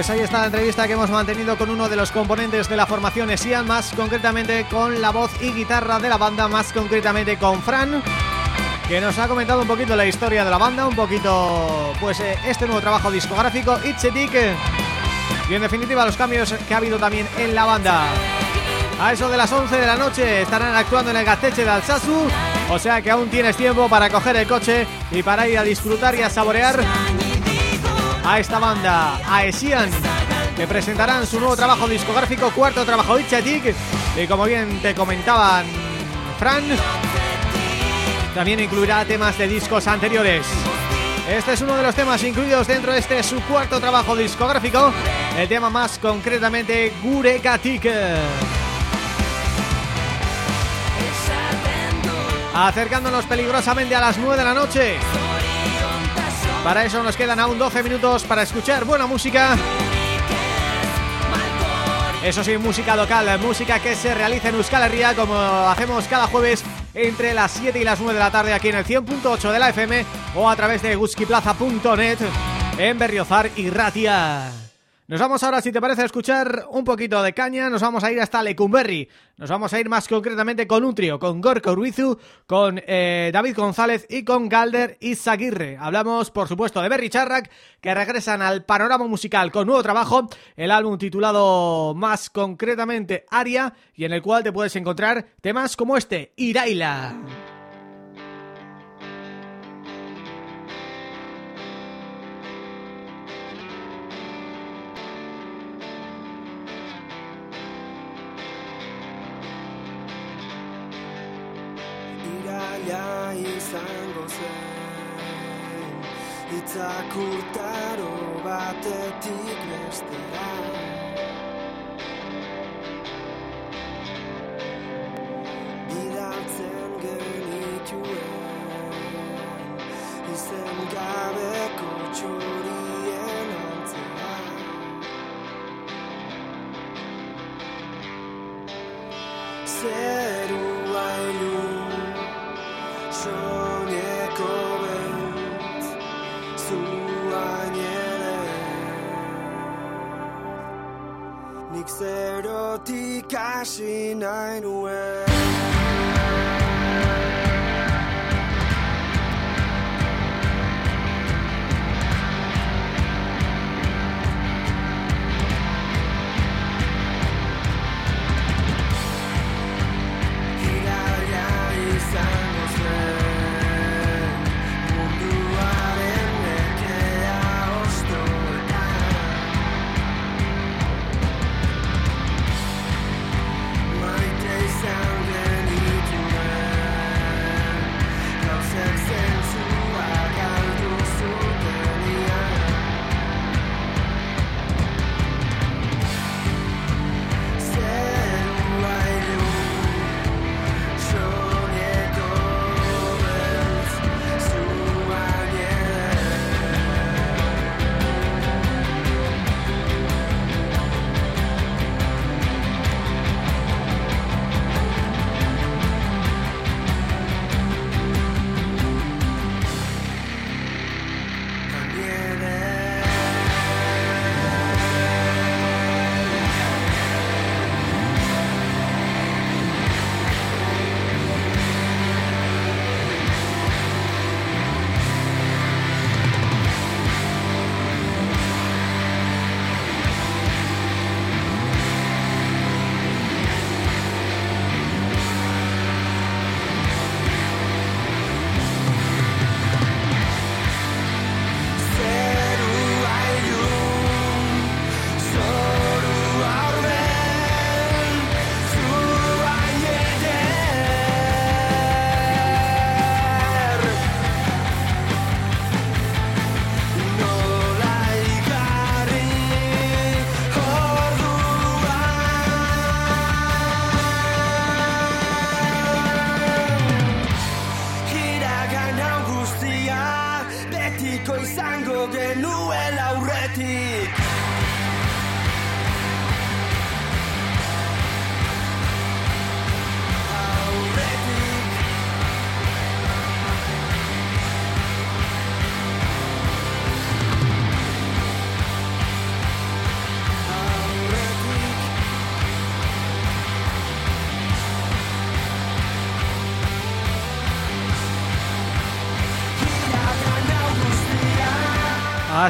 Speaker 2: Pues ahí está la entrevista que hemos mantenido con uno de los componentes de la formación Esian, más concretamente con la voz y guitarra de la banda, más concretamente con Fran, que nos ha comentado un poquito la historia de la banda, un poquito, pues eh, este nuevo trabajo discográfico, It's a Dick, y en definitiva los cambios que ha habido también en la banda. A eso de las 11 de la noche estarán actuando en el Gasteche de Alsasu, o sea que aún tienes tiempo para coger el coche y para ir a disfrutar y a saborear a esta banda, a Esian, que presentarán su nuevo trabajo discográfico, cuarto trabajo Itchatik, y como bien te comentaban Fran, también incluirá temas de discos anteriores. Este es uno de los temas incluidos dentro de este su cuarto trabajo discográfico, el tema más concretamente Gurekatik. Acercándonos peligrosamente a las 9 de la noche para eso nos quedan aún 12 minutos para escuchar buena música. Eso sí, música local, música que se realiza en Euskal Herria Como hacemos cada jueves entre las 7 y las 9 de la tarde aquí en el 100.8 de la FM O a través de guskiplaza.net en Berriozar y Ratia nos vamos ahora, si te parece, a escuchar un poquito de caña. Nos vamos a ir hasta Lecumberri. Nos vamos a ir más concretamente con un trío, con Gorko Ruizu, con eh, David González y con Galder Izaguirre. Hablamos, por supuesto, de Berry Charrac, que regresan al panorama musical con nuevo trabajo. El álbum titulado más concretamente Aria, y en el cual te puedes encontrar temas como este, iraila
Speaker 16: Itzak urtaro batetik bestera. Bidaltzen genituen Izen gabeko txurien Nik zerotik hasi nahi nuen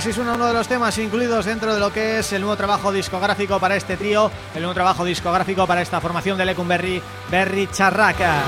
Speaker 2: Así suena uno de los temas incluidos dentro de lo que es el nuevo trabajo discográfico para este trío, el nuevo trabajo discográfico para esta formación de Lecumberri, Berry Charraca.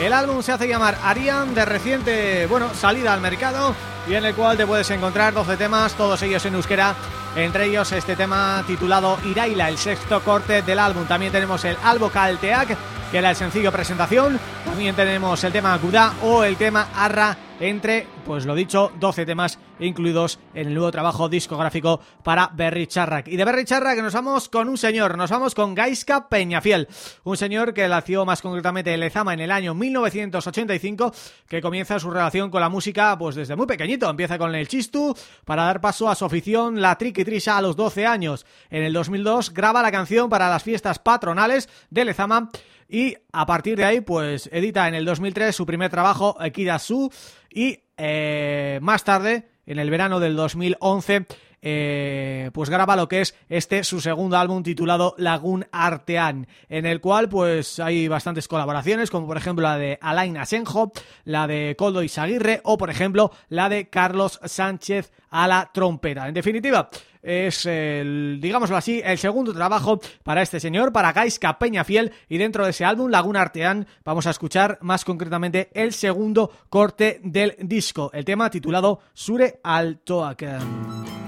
Speaker 2: El álbum se hace llamar Arian, de reciente, bueno, salida al mercado y en el cual te puedes encontrar 12 temas, todos ellos en euskera, entre ellos este tema titulado Iraila, el sexto corte del álbum. También tenemos el Albo Calteac, que era el sencillo presentación, también tenemos el tema Gudá o el tema Arra, entre, pues lo dicho, 12 temas incluidos en el nuevo trabajo discográfico para Berry Charrac. Y de Berry Charrac nos vamos con un señor, nos vamos con Gaiska Peñafiel, un señor que nació más concretamente en Lezama en el año 1985, que comienza su relación con la música pues desde muy pequeñito, empieza con el chistu para dar paso a su afición la triquitrisha a los 12 años. En el 2002 graba la canción para las fiestas patronales de Lezama y a partir de ahí pues edita en el 2003 su primer trabajo Su y eh, más tarde en el verano del 2011 eh, pues graba lo que es este su segundo álbum titulado Lagoon Artean, en el cual pues hay bastantes colaboraciones, como por ejemplo la de Alain Asenjo, la de Coldo Isaguirre o por ejemplo la de Carlos Sánchez a la trompeta. En definitiva, es el, digámoslo así, el segundo trabajo para este señor, para Gaiska Peñafiel y dentro de ese álbum, Laguna Artean, vamos a escuchar más concretamente el segundo corte del disco, el tema titulado Sure Altoak.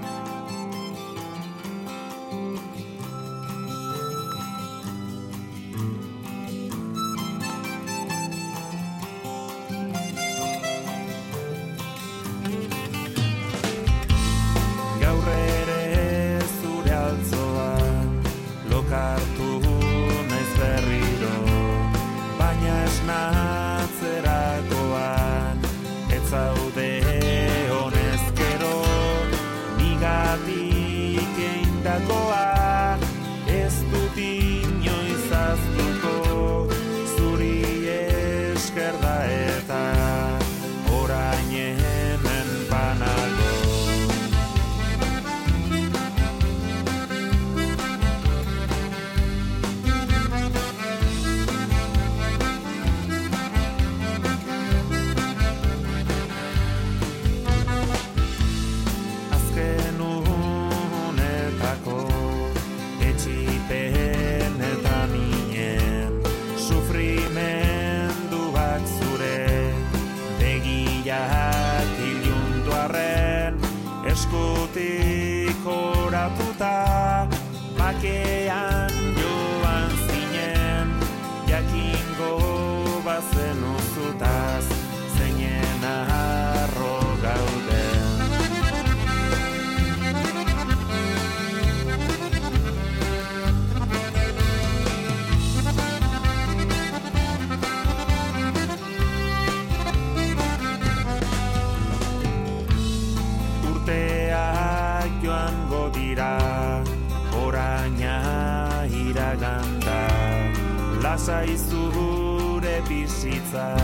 Speaker 17: Bizitza.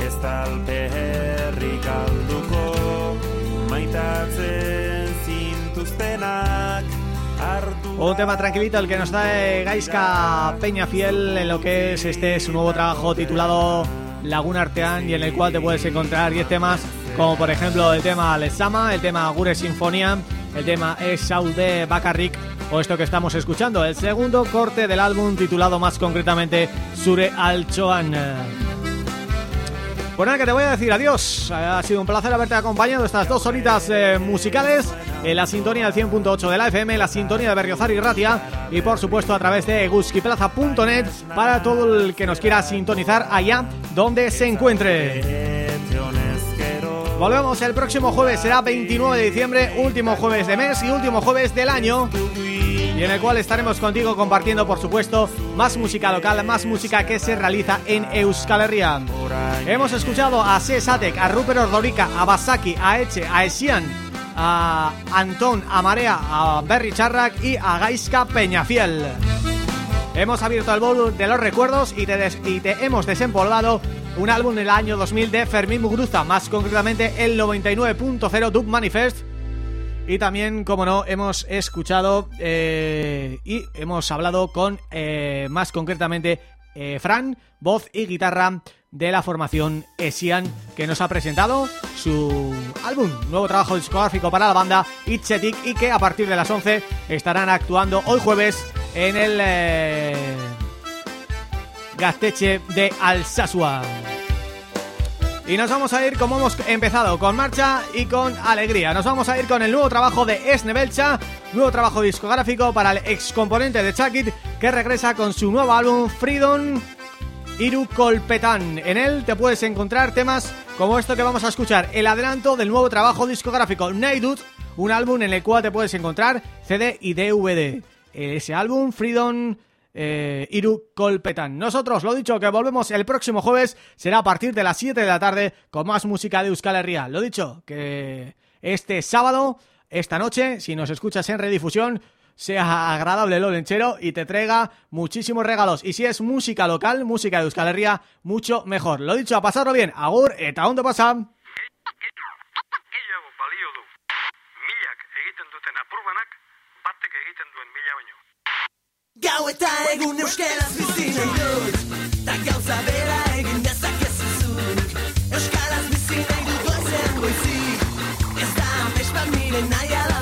Speaker 17: Ez galduko maitatzen zintuztenak.
Speaker 2: Un tema tranquilito el que nos trae Gaiska Peñafiel en lo que es este su nuevo trabajo titulado Laguna Artean y en el cual te puedes encontrar 10 temas como por ejemplo el tema Lesama, el tema Gure Sinfonía, el tema Es Saude Bakarrik o esto que estamos escuchando, el segundo corte del álbum titulado más concretamente Sure Alchoan. Pues nada, que te voy a decir adiós. Ha sido un placer haberte acompañado estas dos horitas eh, musicales la sintonía del 100.8 de la FM, la sintonía de Berriozar y Ratia y por supuesto a través de guskiplaza.net para todo el que nos quiera sintonizar allá donde se encuentre. Volvemos el próximo jueves, será 29 de diciembre, último jueves de mes y último jueves del año y en el cual estaremos contigo compartiendo, por supuesto, más música local, más música que se realiza en Euskal Herria. Hemos escuchado a Sesatek, a Rupert Ordorica, a Basaki, a Eche, a Esian, a Antón, a Marea, a Berry Charrak y a Gaiska Peñafiel. Hemos abierto el baúl de los recuerdos y te, hemos desempolvado un álbum del año 2000 de Fermín Muguruza, más concretamente el 99.0 Dub Manifest. Y también, como no, hemos escuchado eh, y hemos hablado con, eh, más concretamente, eh, Fran, voz y guitarra de la formación Esian, que nos ha presentado su álbum, nuevo trabajo discográfico para la banda Itchetic y que a partir de las 11 estarán actuando hoy jueves en el Gasteche de Alsasua. Y nos vamos a ir como hemos empezado, con marcha y con alegría. Nos vamos a ir con el nuevo trabajo de Esne Belcha, nuevo trabajo discográfico para el ex componente de Chakit, que regresa con su nuevo álbum Freedom Iru Colpetan. En él te puedes encontrar temas como esto que vamos a escuchar, el adelanto del nuevo trabajo discográfico Naidut, un álbum en el cual te puedes encontrar CD y DVD. Ese álbum, Freedom eh, Iru Colpetan. Nosotros, lo dicho, que volvemos el próximo jueves, será a partir de las 7 de la tarde con más música de Euskal Herria. Lo dicho, que este sábado, esta noche, si nos escuchas en redifusión, sea agradable lo lenchero y te traiga muchísimos regalos. Y si es música local, música de Euskal Herria, mucho mejor. Lo dicho, a pasarlo bien. Agur, eta ondo pasa.
Speaker 13: Gau eta egun euskaraz bizi nahi dut Ta gauza bera egin dezakezu. Zuk Euskaraz bizi nahi dut goizean goizik. Ez da amets bat nire nahi ala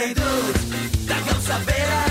Speaker 13: nem dos dragão.